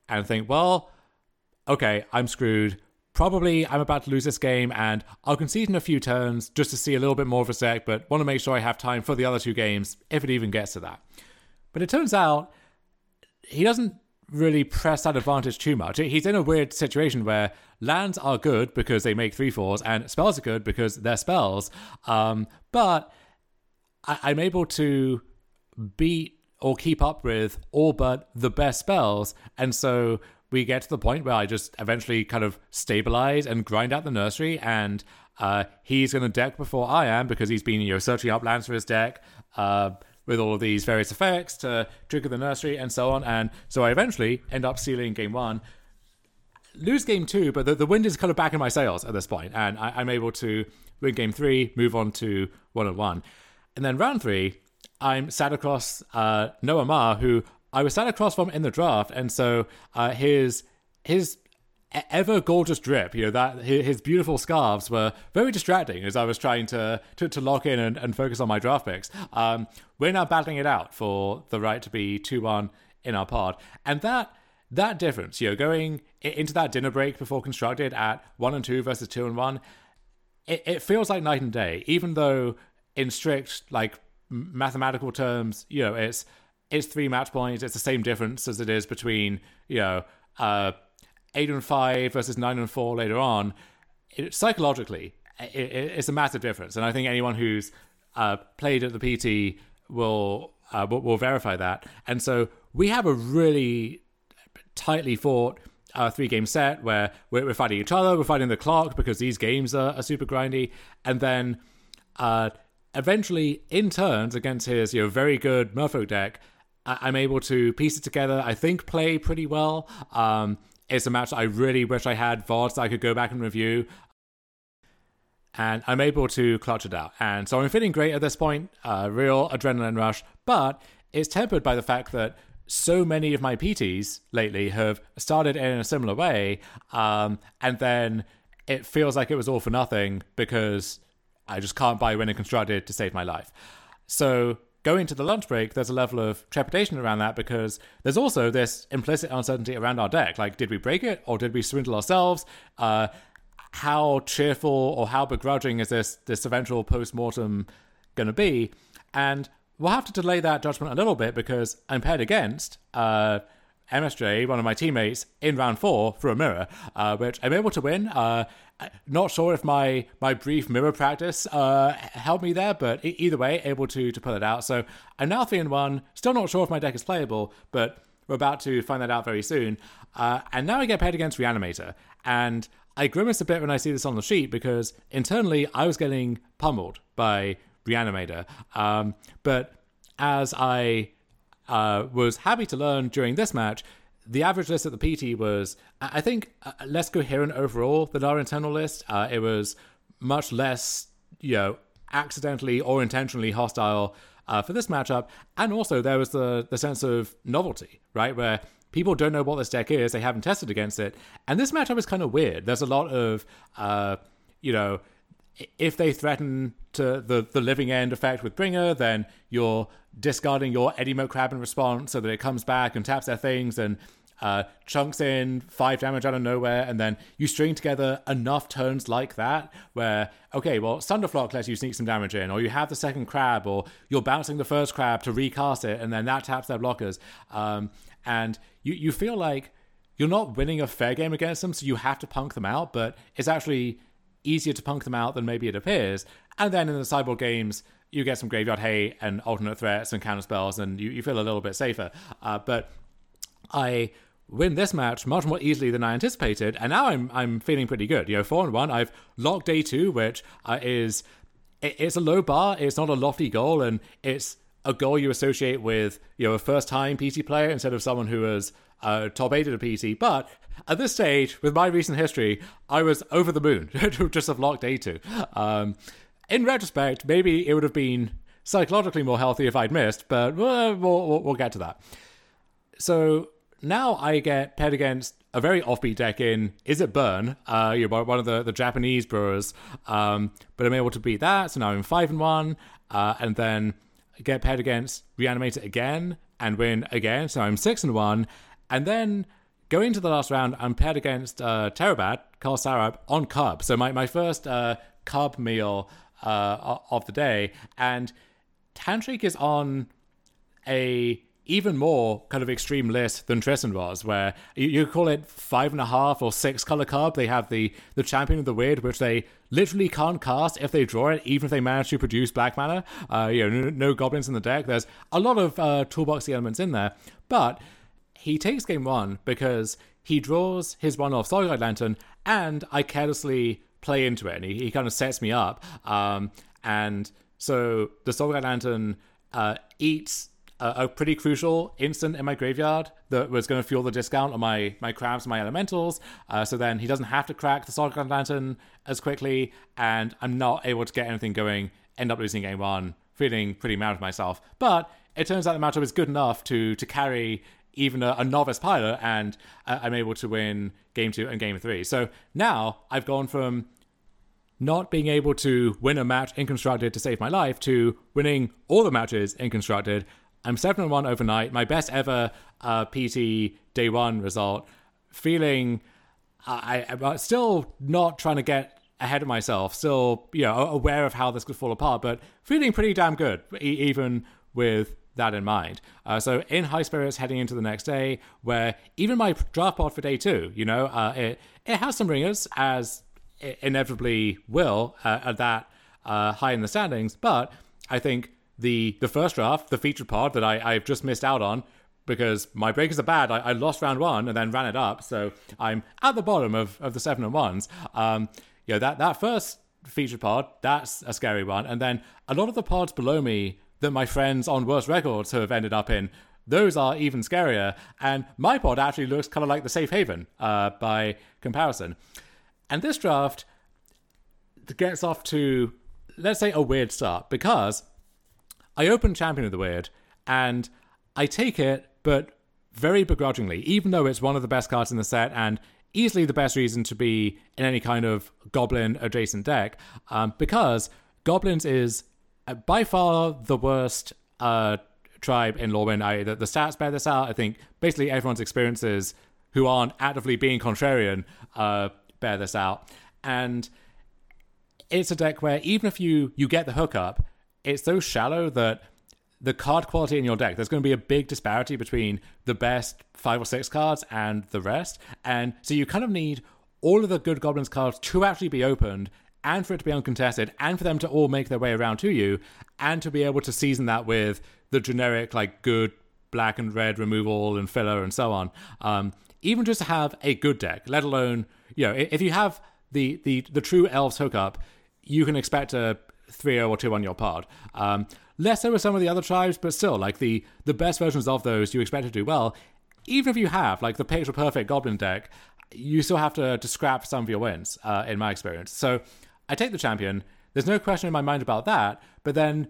S1: And think, well, okay, I'm screwed probably I'm about to lose this game and I'll concede in a few turns just to see a little bit more of a sec, but want to make sure I have time for the other two games if it even gets to that. But it turns out he doesn't really press that advantage too much. He's in a weird situation where lands are good because they make three fours and spells are good because they're spells. Um, but I- am able to beat or keep up with all but the best spells. And so we get to the point where I just eventually kind of stabilize and grind out the nursery, and uh, he's going to deck before I am because he's been you know searching up lands for his deck uh, with all of these various effects to trigger the nursery and so on. And so I eventually end up sealing game one, lose game two, but the, the wind is kind of back in my sails at this point, and I, am able to win game three, move on to one on one, and then round three. I'm sat across uh, Noah Ma, who I was sat across from him in the draft, and so uh, his his ever gorgeous drip, you know, that his beautiful scarves were very distracting as I was trying to to, to lock in and, and, focus on my draft picks. Um, we're now battling it out for the right to be two one in our pod, and that that difference, you know, going into that dinner break before constructed at one and two versus two and one, it, it feels like night and day. Even though in strict like mathematical terms, you know, it's it's three match points. It's the same difference as it is between you know uh, eight and five versus nine and four later on. It, psychologically, it, it's a massive difference, and I think anyone who's uh, played at the PT will, uh, will will verify that. And so we have a really tightly fought uh, three game set where we're, we're, fighting each other, we're fighting the clock because these games are, are super grindy, and then uh, eventually in turns against his you know very good Merfolk deck, I- am able to piece it together. I think play pretty well. Um, it's a match I really wish I had VODs that I could go back and review. And I'm able to clutch it out. And so I'm feeling great at this point, uh, real adrenaline rush. But it's tempered by the fact that so many of my PTs lately have started in a similar way. Um, and then it feels like it was all for nothing because I just can't buy winning constructed to save my life. So going to the lunch break, there's a level of trepidation around that because there's also this implicit uncertainty around our deck. Like, did we break it or did we swindle ourselves? Uh, how cheerful or how begrudging is this this eventual post mortem going to be? And we'll have to delay that judgment a little bit because I'm paired against uh, MSJ, one of my teammates, in round four for a mirror, uh, which I'm able to win. Uh, not sure if my my brief mirror practice uh, helped me there, but either way, able to to pull it out. So I'm now three and one. Still not sure if my deck is playable, but we're about to find that out very soon. Uh, and now I get paired against Reanimator, and I grimace a bit when I see this on the sheet because internally I was getting pummeled by Reanimator. Um, but as I uh, was happy to learn during this match, the average list at the PT was, I think, uh, less coherent overall than our internal list. Uh, it was much less, you know, accidentally or intentionally hostile uh, for this matchup. And also, there was the, the sense of novelty, right? Where people don't know what this deck is, they haven't tested against it. And this matchup is kind of weird. There's a lot of, uh, you know, if they threaten to the, the living end effect with Bringer, then you're discarding your Eddie Crab in response so that it comes back and taps their things and uh, chunks in five damage out of nowhere, and then you string together enough turns like that where, okay, well, Sunderflock lets you sneak some damage in, or you have the second crab, or you're bouncing the first crab to recast it, and then that taps their blockers. Um, and you, you feel like you're not winning a fair game against them, so you have to punk them out, but it's actually easier to punk them out than maybe it appears. And then in the sideboard games, you get some graveyard hate and alternate threats and counter spells, and you, you feel a little bit safer. Uh, but I win this match much more easily than I anticipated, and now I'm I'm feeling pretty good. You know, four and one. I've locked day two, which uh, is it, it's a low bar. It's not a lofty goal, and it's a goal you associate with you know a first time PT player instead of someone who has uh, top eight at a PT. But at this stage, with my recent history, I was over the moon to just have locked day two. Um, in retrospect, maybe it would have been psychologically more healthy if I'd missed, but we'll, we'll, we'll get to that. So now I get paired against a very offbeat deck in Is It Burn, uh, you know, one of the, the Japanese brewers. Um, but I'm able to beat that, so now I'm five and one, uh, and then get paired against Reanimator again and win again, so I'm six and one, and then going to the last round, I'm paired against uh, Terabat, Carl Sarab, on Cub. So my my first uh, Cub meal uh, of the day, and Tantric is on a even more kind of extreme list than Tristan was, where you, you, call it five and a half or six color cub. They have the the champion of the weird, which they literally can't cast if they draw it, even if they manage to produce black mana. Uh, you know, no, no, goblins in the deck. There's a lot of uh, toolboxy elements in there, but he takes game one because he draws his one off Soul Lantern, and I carelessly play into it, and he, he kind of sets me up. Um, and so the Soul Lantern uh, eats a, a, pretty crucial instant in my graveyard that was going to fuel the discount on my my crabs and my elementals. Uh, so then he doesn't have to crack the Soul Lantern as quickly, and I'm not able to get anything going. End up losing game one, feeling pretty mad with myself. But it turns out the matchup is good enough to to carry even a, a novice pilot, and uh, I'm able to win game two and game three. So now I've gone from not being able to win a match in constructed to save my life to winning all the matches in constructed. I'm seven and one overnight, my best ever uh, PT day one result. Feeling I, am still not trying to get ahead of myself, still you know aware of how this could fall apart, but feeling pretty damn good, even with that in mind. Uh, so in high spirits heading into the next day, where even my draft pod for day two, you know, uh, it it has some ringers as it inevitably will uh, at that uh, high in the standings, but I think the the first draft, the featured pod that I I've just missed out on. Because my breakers are bad. I, I lost round one and then ran it up, so I'm at the bottom of, of the seven and ones. Um, you know, that, that first featured pod, that's a scary one. And then a lot of the pods below me that my friends on Worst Records have ended up in, those are even scarier. And my pod actually looks kind of like the safe haven uh, by comparison. And this draft gets off to, let's say, a weird start because I open Champion of the Weird and I take it, but very begrudgingly, even though it's one of the best cards in the set and easily the best reason to be in any kind of goblin adjacent deck, um, because Goblins is by far the worst uh, tribe in Lorwyn. I the, the, stats bear this out. I think basically everyone's experiences who aren't actively being contrarian uh, bear this out, and it's a deck where even if you you get the hookup, it's so shallow that the card quality in your deck, there's going to be a big disparity between the best five or six cards and the rest. And so you kind of need all of the good goblins cards to actually be opened and for it to be uncontested and for them to all make their way around to you and to be able to season that with the generic like good black and red removal and filler and so on um, even just to have a good deck let alone you know if you have the the the true elves hookup you can expect a 3 or 2 on your pod. Um, less so with some of the other tribes but still like the the best versions of those you expect to do well. Even if you have like the picture perfect goblin deck you still have to, to scrap some of your wins uh, in my experience. So I take the champion. There's no question in my mind about that. But then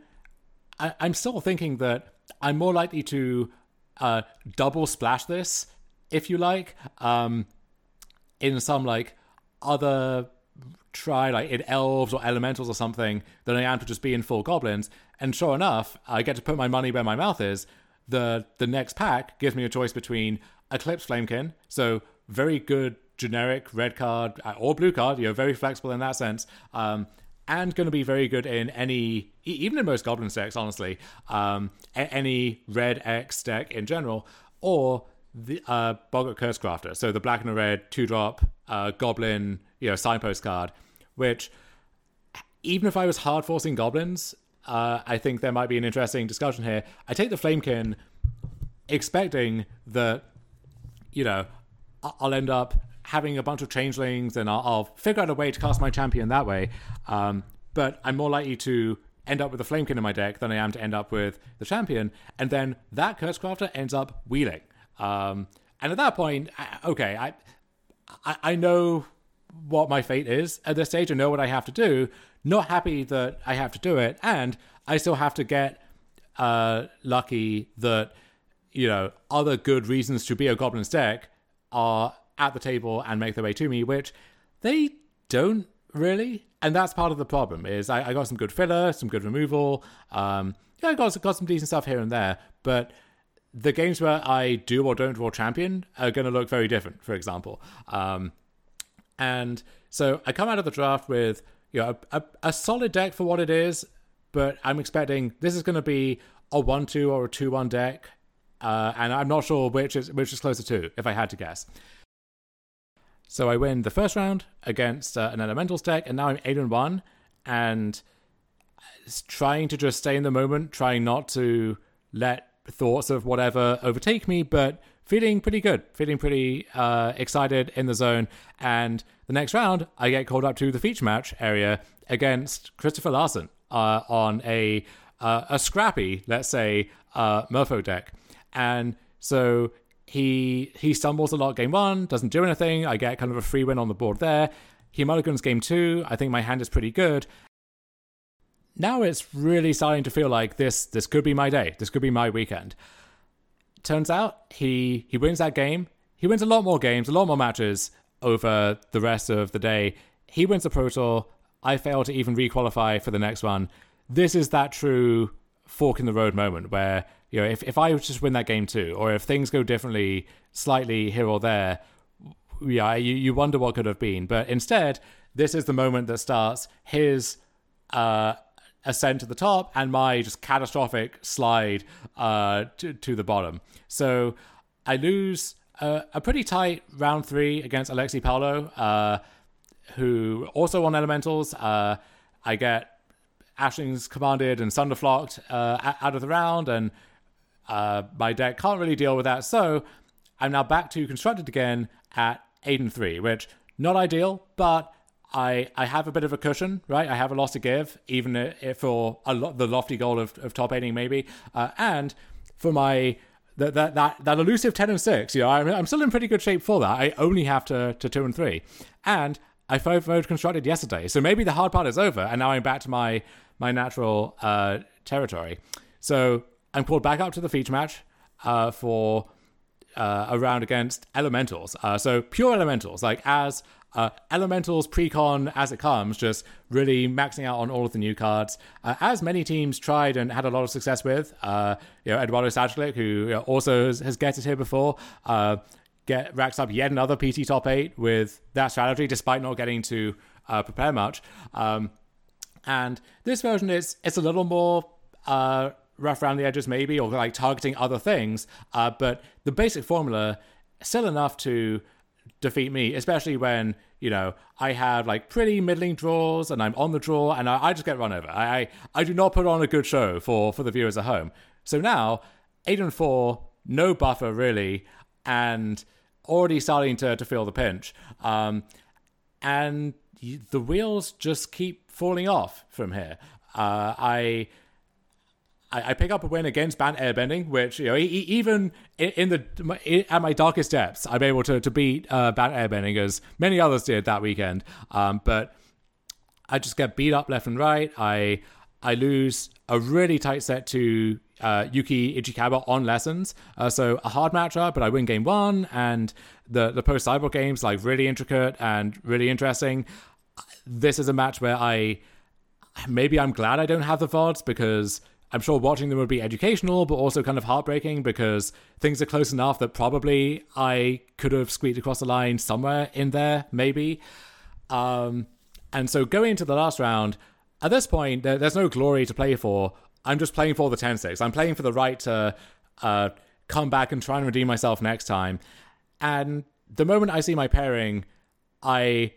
S1: I, am still thinking that I'm more likely to uh, double splash this, if you like, um, in some like other try, like in elves or elementals or something, than I am to just be in full goblins. And sure enough, I get to put my money where my mouth is. The the next pack gives me a choice between Eclipse Flamekin, so very good generic red card uh, or blue card. You're very flexible in that sense. Um, and going to be very good in any, even in most Goblin decks, honestly, um, any red X deck in general, or the uh, Boggart Cursecrafter. So the black and the red two drop uh, Goblin, you know, signpost card, which even if I was hard forcing goblins, uh, I think there might be an interesting discussion here. I take the Flamekin expecting that, you know, I'll end up having a bunch of changelings and I'll, I'll, figure out a way to cast my champion that way. Um, but I'm more likely to end up with a Flamekin in my deck than I am to end up with the champion. And then that Cursecrafter ends up wheeling. Um, and at that point, okay, I, I, I know what my fate is at this stage. I know what I have to do. Not happy that I have to do it, and I still have to get uh, lucky that you know other good reasons to be a Goblin's deck are at the table and make their way to me, which they don't really. And that's part of the problem is I, I got some good filler, some good removal. Um, yeah, I got, got some decent stuff here and there, but the games where I do or don't draw champion are going to look very different, for example. Um, and so I come out of the draft with you know a, a, a solid deck for what it is, but I'm expecting this is going to be a one-two or a two-one deck, uh, and I'm not sure which is which is closer to if I had to guess. So I win the first round against uh, an elementals deck, and now I'm eight and one, and trying to just stay in the moment, trying not to let thoughts of whatever overtake me, but feeling pretty good, feeling pretty uh, excited in the zone. And the next round, I get called up to the feature match area against Christopher Larson uh, on a uh, a scrappy, let's say, uh, Merfolk deck. And so he he stumbles a lot game one, doesn't do anything. I get kind of a free win on the board there. He mulligans game two. I think my hand is pretty good. Now it's really starting to feel like this this could be my day. This could be my weekend. Turns out he he wins that game. He wins a lot more games, a lot more matches over the rest of the day. He wins the Pro Tour. I fail to even requalify for the next one. This is that true fork in the road moment where you know, if, if I just win that game too, or if things go differently slightly here or there, yeah, you, you wonder what could have been. But instead, this is the moment that starts his uh, ascent to the top and my just catastrophic slide uh, to, to the bottom. So I lose a, a pretty tight round three against Alexi Paulo, uh, who also won Elementals. Uh, I get Ashling's commanded and Sunderflocked uh, out of the round, and uh, my deck can't really deal with that, so I'm now back to constructed again at 8 and 3, which not ideal, but I I have a bit of a cushion, right? I have a lot to give, even if for a lo- the lofty goal of, of top eighting maybe, uh, and for my that that that that elusive 10 and 6, you know, I'm, I'm still in pretty good shape for that. I only have to to 2 and 3, and I five vote constructed yesterday, so maybe the hard part is over, and now I'm back to my my natural uh, territory. So I'm called back up to the feature match uh, for uh, round against elementals. Uh, so pure elementals, like as uh, elementals precon as it comes, just really maxing out on all of the new cards. Uh, as many teams tried and had a lot of success with, uh, you know, Eduardo Sajgalik, who you know, also has, has getted here before, get racks up yet another PT top eight with that strategy, despite not getting to prepare much. Um, and this version is it's a little more uh, rough around the edges, maybe, or like targeting other things. Uh, but the basic formula still enough to defeat me, especially when you know I have like pretty middling draws and I'm on the draw and I, I just get run over. I, I, I do not put on a good show for for the viewers at home. So now eight and four, no buffer really, and already starting to to feel the pinch. Um, and the wheels just keep falling off from here. Uh, I I, I pick up a win against Bant Airbending, which you know even in the at my darkest depths, I'm able to to beat uh, Bant Airbending as many others did that weekend. Um, but I just get beat up left and right. I I lose a really tight set to uh, Yuki Ichikawa on lessons. Uh, so a hard matchup, but I win game one, and the the post cyber games like really intricate and really interesting. This is a match where I maybe I'm glad I don't have the VODs because I'm sure watching them would be educational, but also kind of heartbreaking because things are close enough that probably I could have squeaked across the line somewhere in there, maybe. Um, and so going into the last round, at this point, there, there's no glory to play for. I'm just playing for the 10 6. I'm playing for the right to uh, come back and try and redeem myself next time. And the moment I see my pairing, I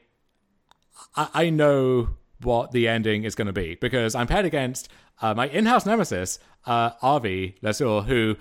S1: I, I know what the ending is going to be because I'm paired against uh, my in-house nemesis, uh, Arvi Lesur, who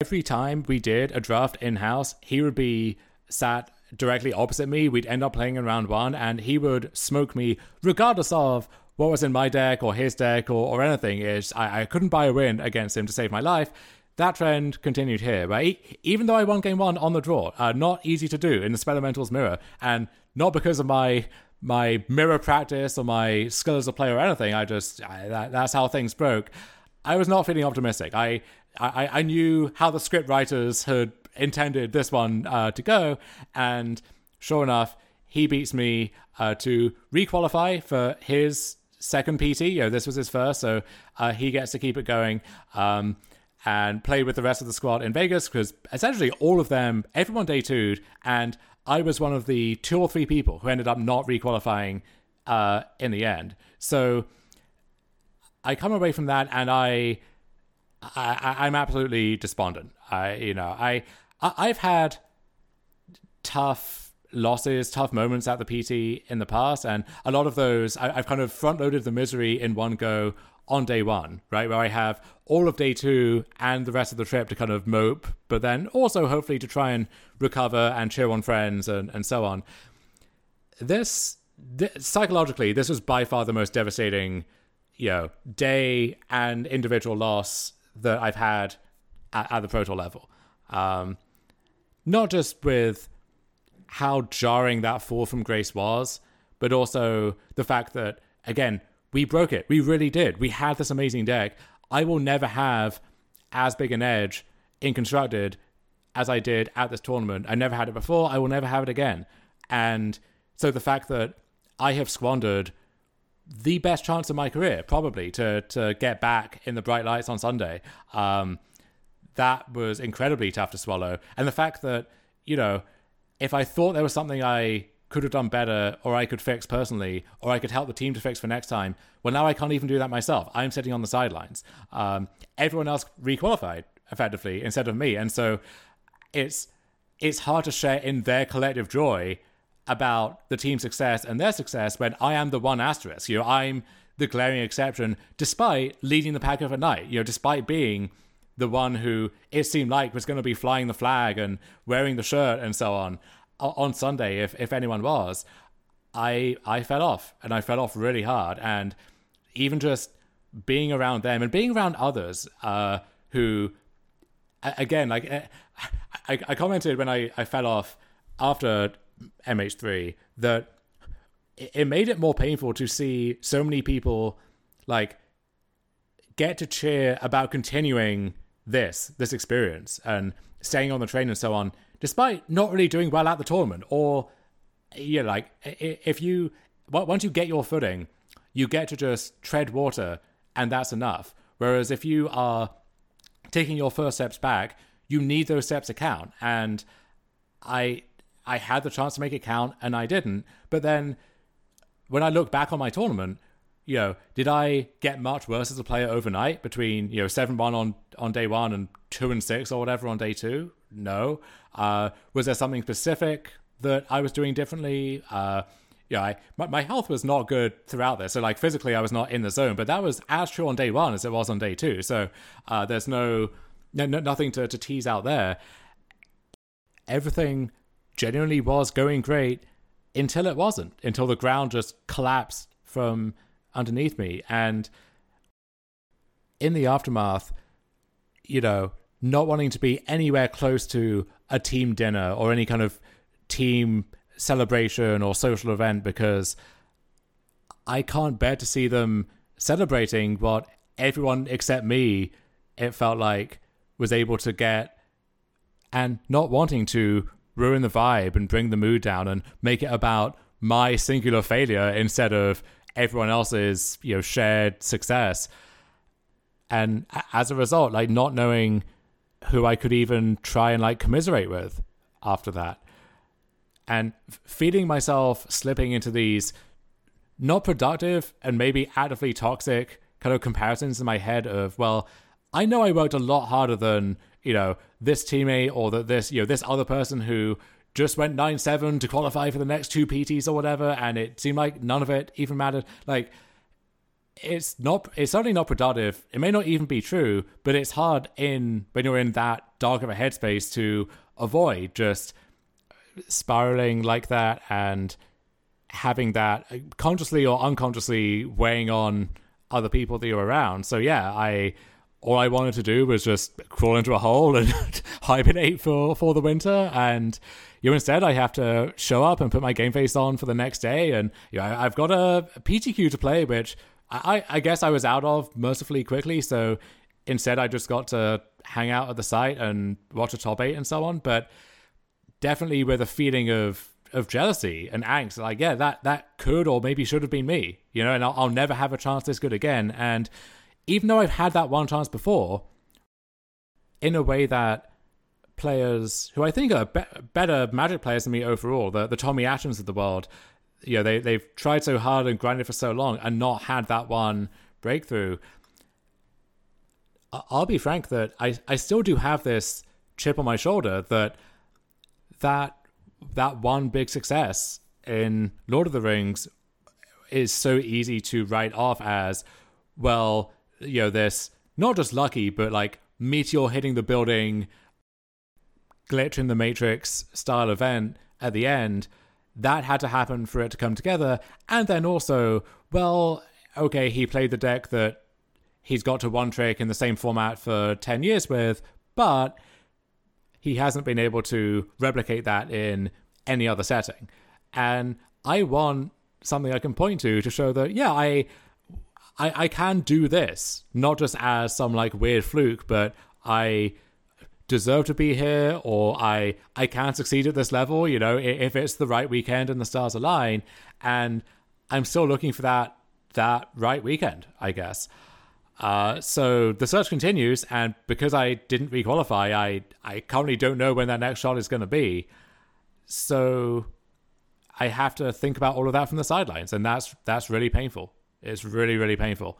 S1: every time we did a draft in-house, he would be sat directly opposite me. We'd end up playing in round one, and he would smoke me regardless of what was in my deck or his deck or, or anything. Is I, I couldn't buy a win against him to save my life. That trend continued here, right? Even though I won game one on the draw, uh, not easy to do in the Spellemental's mirror, and not because of my my mirror practice or my skill as a player or anything. I just I, that, that's how things broke. I was not feeling optimistic. I I, I knew how the script writers had intended this one uh, to go, and sure enough, he beats me uh, to requalify for his second PT. You know, this was his first, so uh, he gets to keep it going. Um, and play with the rest of the squad in Vegas because essentially all of them, everyone day two, and I was one of the two or three people who ended up not requalifying uh, in the end. So I come away from that and I, I am absolutely despondent. I you know I, I've had tough losses, tough moments at the PT in the past, and a lot of those I, have kind of front loaded the misery in one go on day one, right? Where I have all of day two and the rest of the trip to kind of mope, but then also hopefully to try and recover and cheer on friends and, and so on. This, psychologically, this was by far the most devastating, you know, day and individual loss that I've had at, at the Pro Tour level. Um, not just with how jarring that fall from grace was, but also the fact that, again, we broke it. We really did. We had this amazing deck. I will never have as big an edge in constructed as I did at this tournament. I never had it before. I will never have it again. And so the fact that I have squandered the best chance of my career, probably to to get back in the bright lights on Sunday, um, that was incredibly tough to swallow. And the fact that you know, if I thought there was something I could have done better or I could fix personally or I could help the team to fix for next time. Well, now I can't even do that myself. I'm sitting on the sidelines. Um, everyone else requalified effectively instead of me. And so it's it's hard to share in their collective joy about the team's success and their success when I am the one asterisk. You know, I'm the glaring exception despite leading the pack overnight, you know, despite being the one who it seemed like was going to be flying the flag and wearing the shirt and so on on Sunday, if if anyone was, I I fell off and I fell off really hard, and even just being around them and being around others uh, who, again, like eh, I, I commented when I I fell off after MH3 that it made it more painful to see so many people like get to cheer about continuing this this experience and staying on the train and so on, despite not really doing well at the tournament. Or, you know, like if you, once you get your footing, you get to just tread water and that's enough. Whereas if you are taking your first steps back, you need those steps to count. And I I had the chance to make it count and I didn't. But then when I look back on my tournament, you know, did I get much worse as a player overnight between, you know, 7 1 on, on day one and 2 and 6 or whatever on day two? No. Uh, was there something specific that I was doing differently? Uh, yeah, I, my, my health was not good throughout this. So, like, physically, I was not in the zone, but that was as true on day one as it was on day two. So, uh, there's no, no, nothing to, to tease out there. Everything genuinely was going great until it wasn't, until the ground just collapsed from underneath me. And in the aftermath, you know, not wanting to be anywhere close to a team dinner or any kind of team celebration or social event because I can't bear to see them celebrating what everyone except me, it felt like, was able to get and not wanting to ruin the vibe and bring the mood down and make it about my singular failure instead of everyone else's you know shared success. And as a result like not knowing who i could even try and like commiserate with after that. And feeding myself slipping into these not productive and maybe actively toxic kind of comparisons in my head of well i know i worked a lot harder than you know this teammate or that this you know this other person who just went 9-7 to qualify for the next two PTs or whatever and it seemed like none of it even mattered. Like it's not it's certainly not productive. It may not even be true but it's hard in when you're in that dark of a headspace to avoid just spiraling like that and having that consciously or unconsciously weighing on other people that you're around. So yeah i all I wanted to do was just crawl into a hole and hibernate for, for the winter. And you know, instead, I have to show up and put my game face on for the next day. And you know, I've got a PTQ to play, which I, I guess I was out of mercifully quickly. So instead, I just got to hang out at the site and watch a top eight and so on. But definitely with a feeling of of jealousy and angst, like yeah, that that could or maybe should have been me, you know, and I'll, I'll never have a chance this good again. And even though I've had that one chance before, in a way that players who I think are be- better Magic players than me overall, the the Tommy Ashton of the world, you know, they they've tried so hard and grinded for so long and not had that one breakthrough. I'll be frank that I, I still do have this chip on my shoulder that that that one big success in Lord of the Rings is so easy to write off as well you know this not just lucky but like meteor hitting the building glitch in the matrix style event at the end that had to happen for it to come together. And then also well okay he played the deck that he's got to one trick in the same format for 10 years with but he hasn't been able to replicate that in any other setting. And i want something i can point to to show that yeah i I, I can do this, not just as some like weird fluke, but I deserve to be here or I I can succeed at this level, you know, if it's the right weekend and the stars align. And I'm still looking for that that right weekend, I guess. Uh, so the search continues, and because I didn't requalify, I I currently don't know when that next shot is going to be. So I have to think about all of that from the sidelines, and that's that's really painful. It's really, really painful.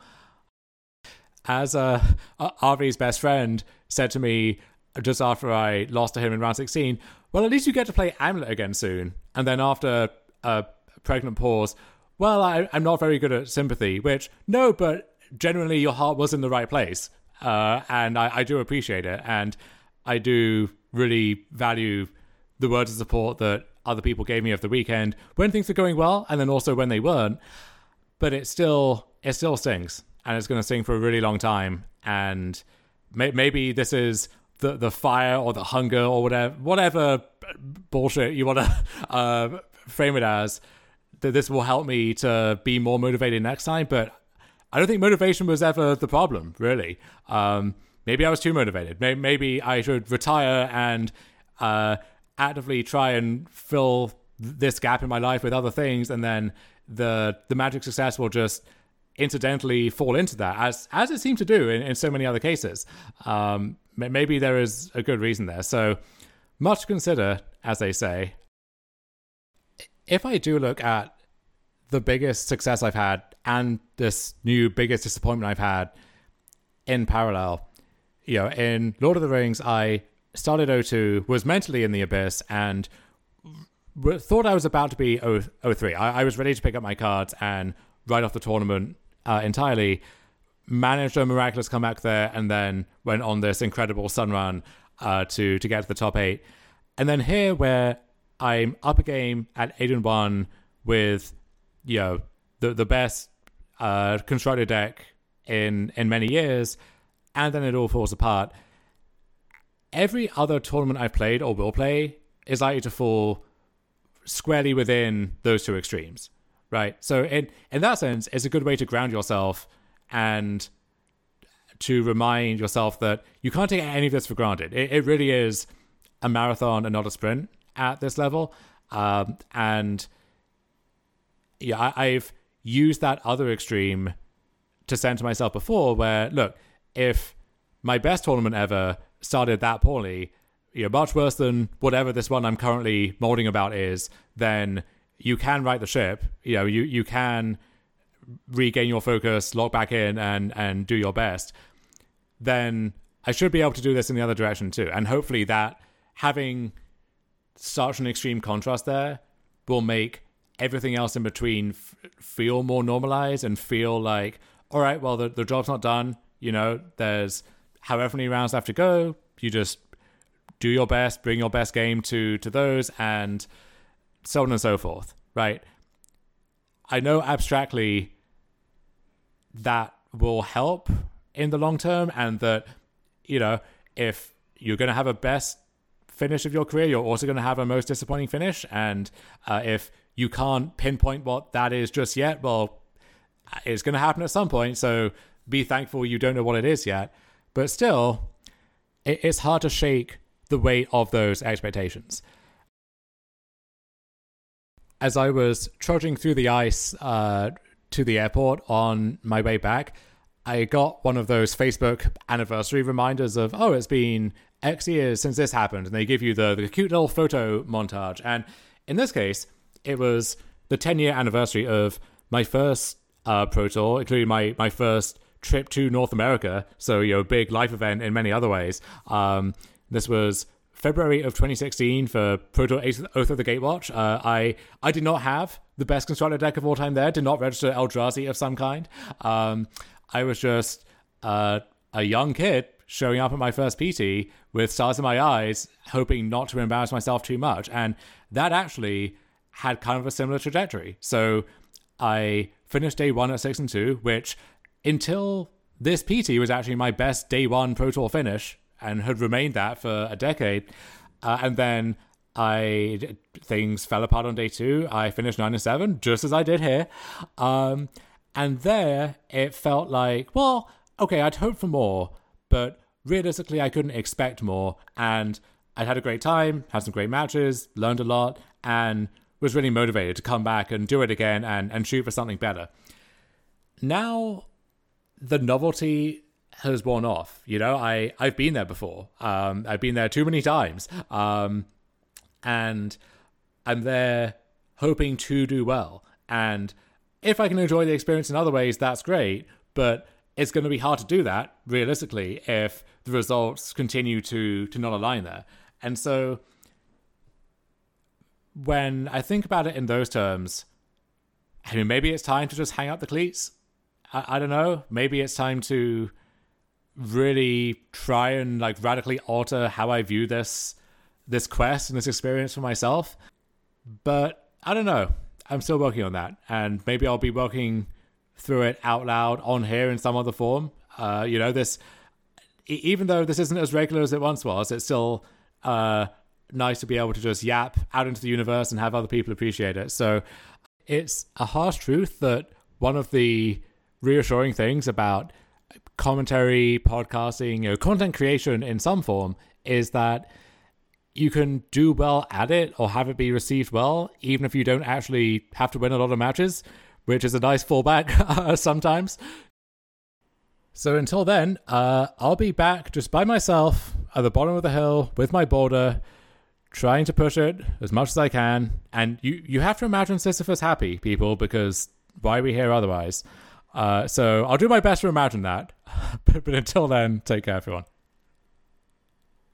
S1: As uh, RV's best friend said to me just after I lost to him in round 16, well, at least you get to play Amulet again soon. And then after a pregnant pause, well, I, am not very good at sympathy, which, no, but generally your heart was in the right place. Uh, and I, I do appreciate it. And I do really value the words of support that other people gave me of the weekend when things were going well and then also when they weren't but it still it still stings, and it's going to sting for a really long time. And may, maybe this is the the fire or the hunger or whatever whatever bullshit you want to uh, frame it as. That this will help me to be more motivated next time, but I don't think motivation was ever the problem, really. Um, maybe I was too motivated. Maybe I should retire and uh, actively try and fill this gap in my life with other things, and then the the magic success will just incidentally fall into that, as as it seemed to do in, in so many other cases. Um, maybe there is a good reason there. So much to consider, as they say. If I do look at the biggest success I've had and this new biggest disappointment I've had in parallel, you know, in Lord of the Rings, I started O2, was mentally in the abyss, and thought I was about to be O- 03. I-, I was ready to pick up my cards and write off the tournament uh, entirely. Managed a miraculous comeback there, and then went on this incredible sun run uh, to to get to the top eight. And then here, where I'm up a game at eight and one with, you know, the the best uh, constructed deck in in many years, and then it all falls apart. Every other tournament I've played or will play is likely to fall squarely within those two extremes, right? So in in that sense, it's a good way to ground yourself and to remind yourself that you can't take any of this for granted. It, it really is a marathon and not a sprint at this level, um, and yeah, I, I've used that other extreme to send to myself before, where look, if my best tournament ever started that poorly, you know, much worse than whatever this one I'm currently molding about is, then you can right the ship. You know, you you can regain your focus, lock back in, and and do your best. Then I should be able to do this in the other direction too, and hopefully that having such an extreme contrast there will make everything else in between f- feel more normalized and feel like, all right, well the the job's not done. You know, there's however many rounds left to go. You just do your best, bring your best game to to those, and so on and so forth. Right? I know abstractly that will help in the long term, and that you know if you're going to have a best finish of your career, you're also going to have a most disappointing finish, and uh, if you can't pinpoint what that is just yet, well, it's going to happen at some point. So be thankful you don't know what it is yet. But still, it's hard to shake the weight of those expectations. As I was trudging through the ice uh, to the airport on my way back, I got one of those Facebook anniversary reminders of, oh, it's been X years since this happened. And they give you the, the cute little photo montage. And in this case, it was the 10 year anniversary of my first uh, Pro Tour, including my, my first trip to North America. So, you know, big life event in many other ways. Um, this was February of 2016 for Pro Tour Oath of the Gatewatch. Uh, I I did not have the best constructed deck of all time there. Did not register Eldrazi of some kind. Um, I was just uh, a young kid showing up at my first PT with stars in my eyes, hoping not to embarrass myself too much. And that actually had kind of a similar trajectory. So I finished day one at six and two, which until this PT was actually my best day one Pro Tour finish and had remained that for a decade. Uh, and then I things fell apart on day two. I finished nine and seven, just as I did here. Um, and there it felt like, well, okay, I'd hoped for more, but realistically, I couldn't expect more. And I'd had a great time, had some great matches, learned a lot, and was really motivated to come back and do it again and, and shoot for something better. Now, the novelty has worn off. You know, I I've been there before. Um, I've been there too many times. Um, and I'm there hoping to do well. And if I can enjoy the experience in other ways, that's great. But it's going to be hard to do that realistically if the results continue to to not align there. And so when I think about it in those terms, I mean, maybe it's time to just hang up the cleats. I, I don't know. Maybe it's time to really try and like radically alter how I view this this quest and this experience for myself. But I don't know. I'm still working on that, and maybe I'll be working through it out loud on here in some other form. Uh, you know, this even though this isn't as regular as it once was, it's still uh, nice to be able to just yap out into the universe and have other people appreciate it. So it's a harsh truth that one of the reassuring things about commentary, podcasting, you know, content creation in some form is that you can do well at it or have it be received well, even if you don't actually have to win a lot of matches, which is a nice fallback sometimes. So until then, uh, I'll be back just by myself at the bottom of the hill with my boulder, trying to push it as much as I can. And you, you have to imagine Sisyphus happy, people, because why are we here otherwise? Uh, so I'll do my best to imagine that. but, but until then, take care, everyone.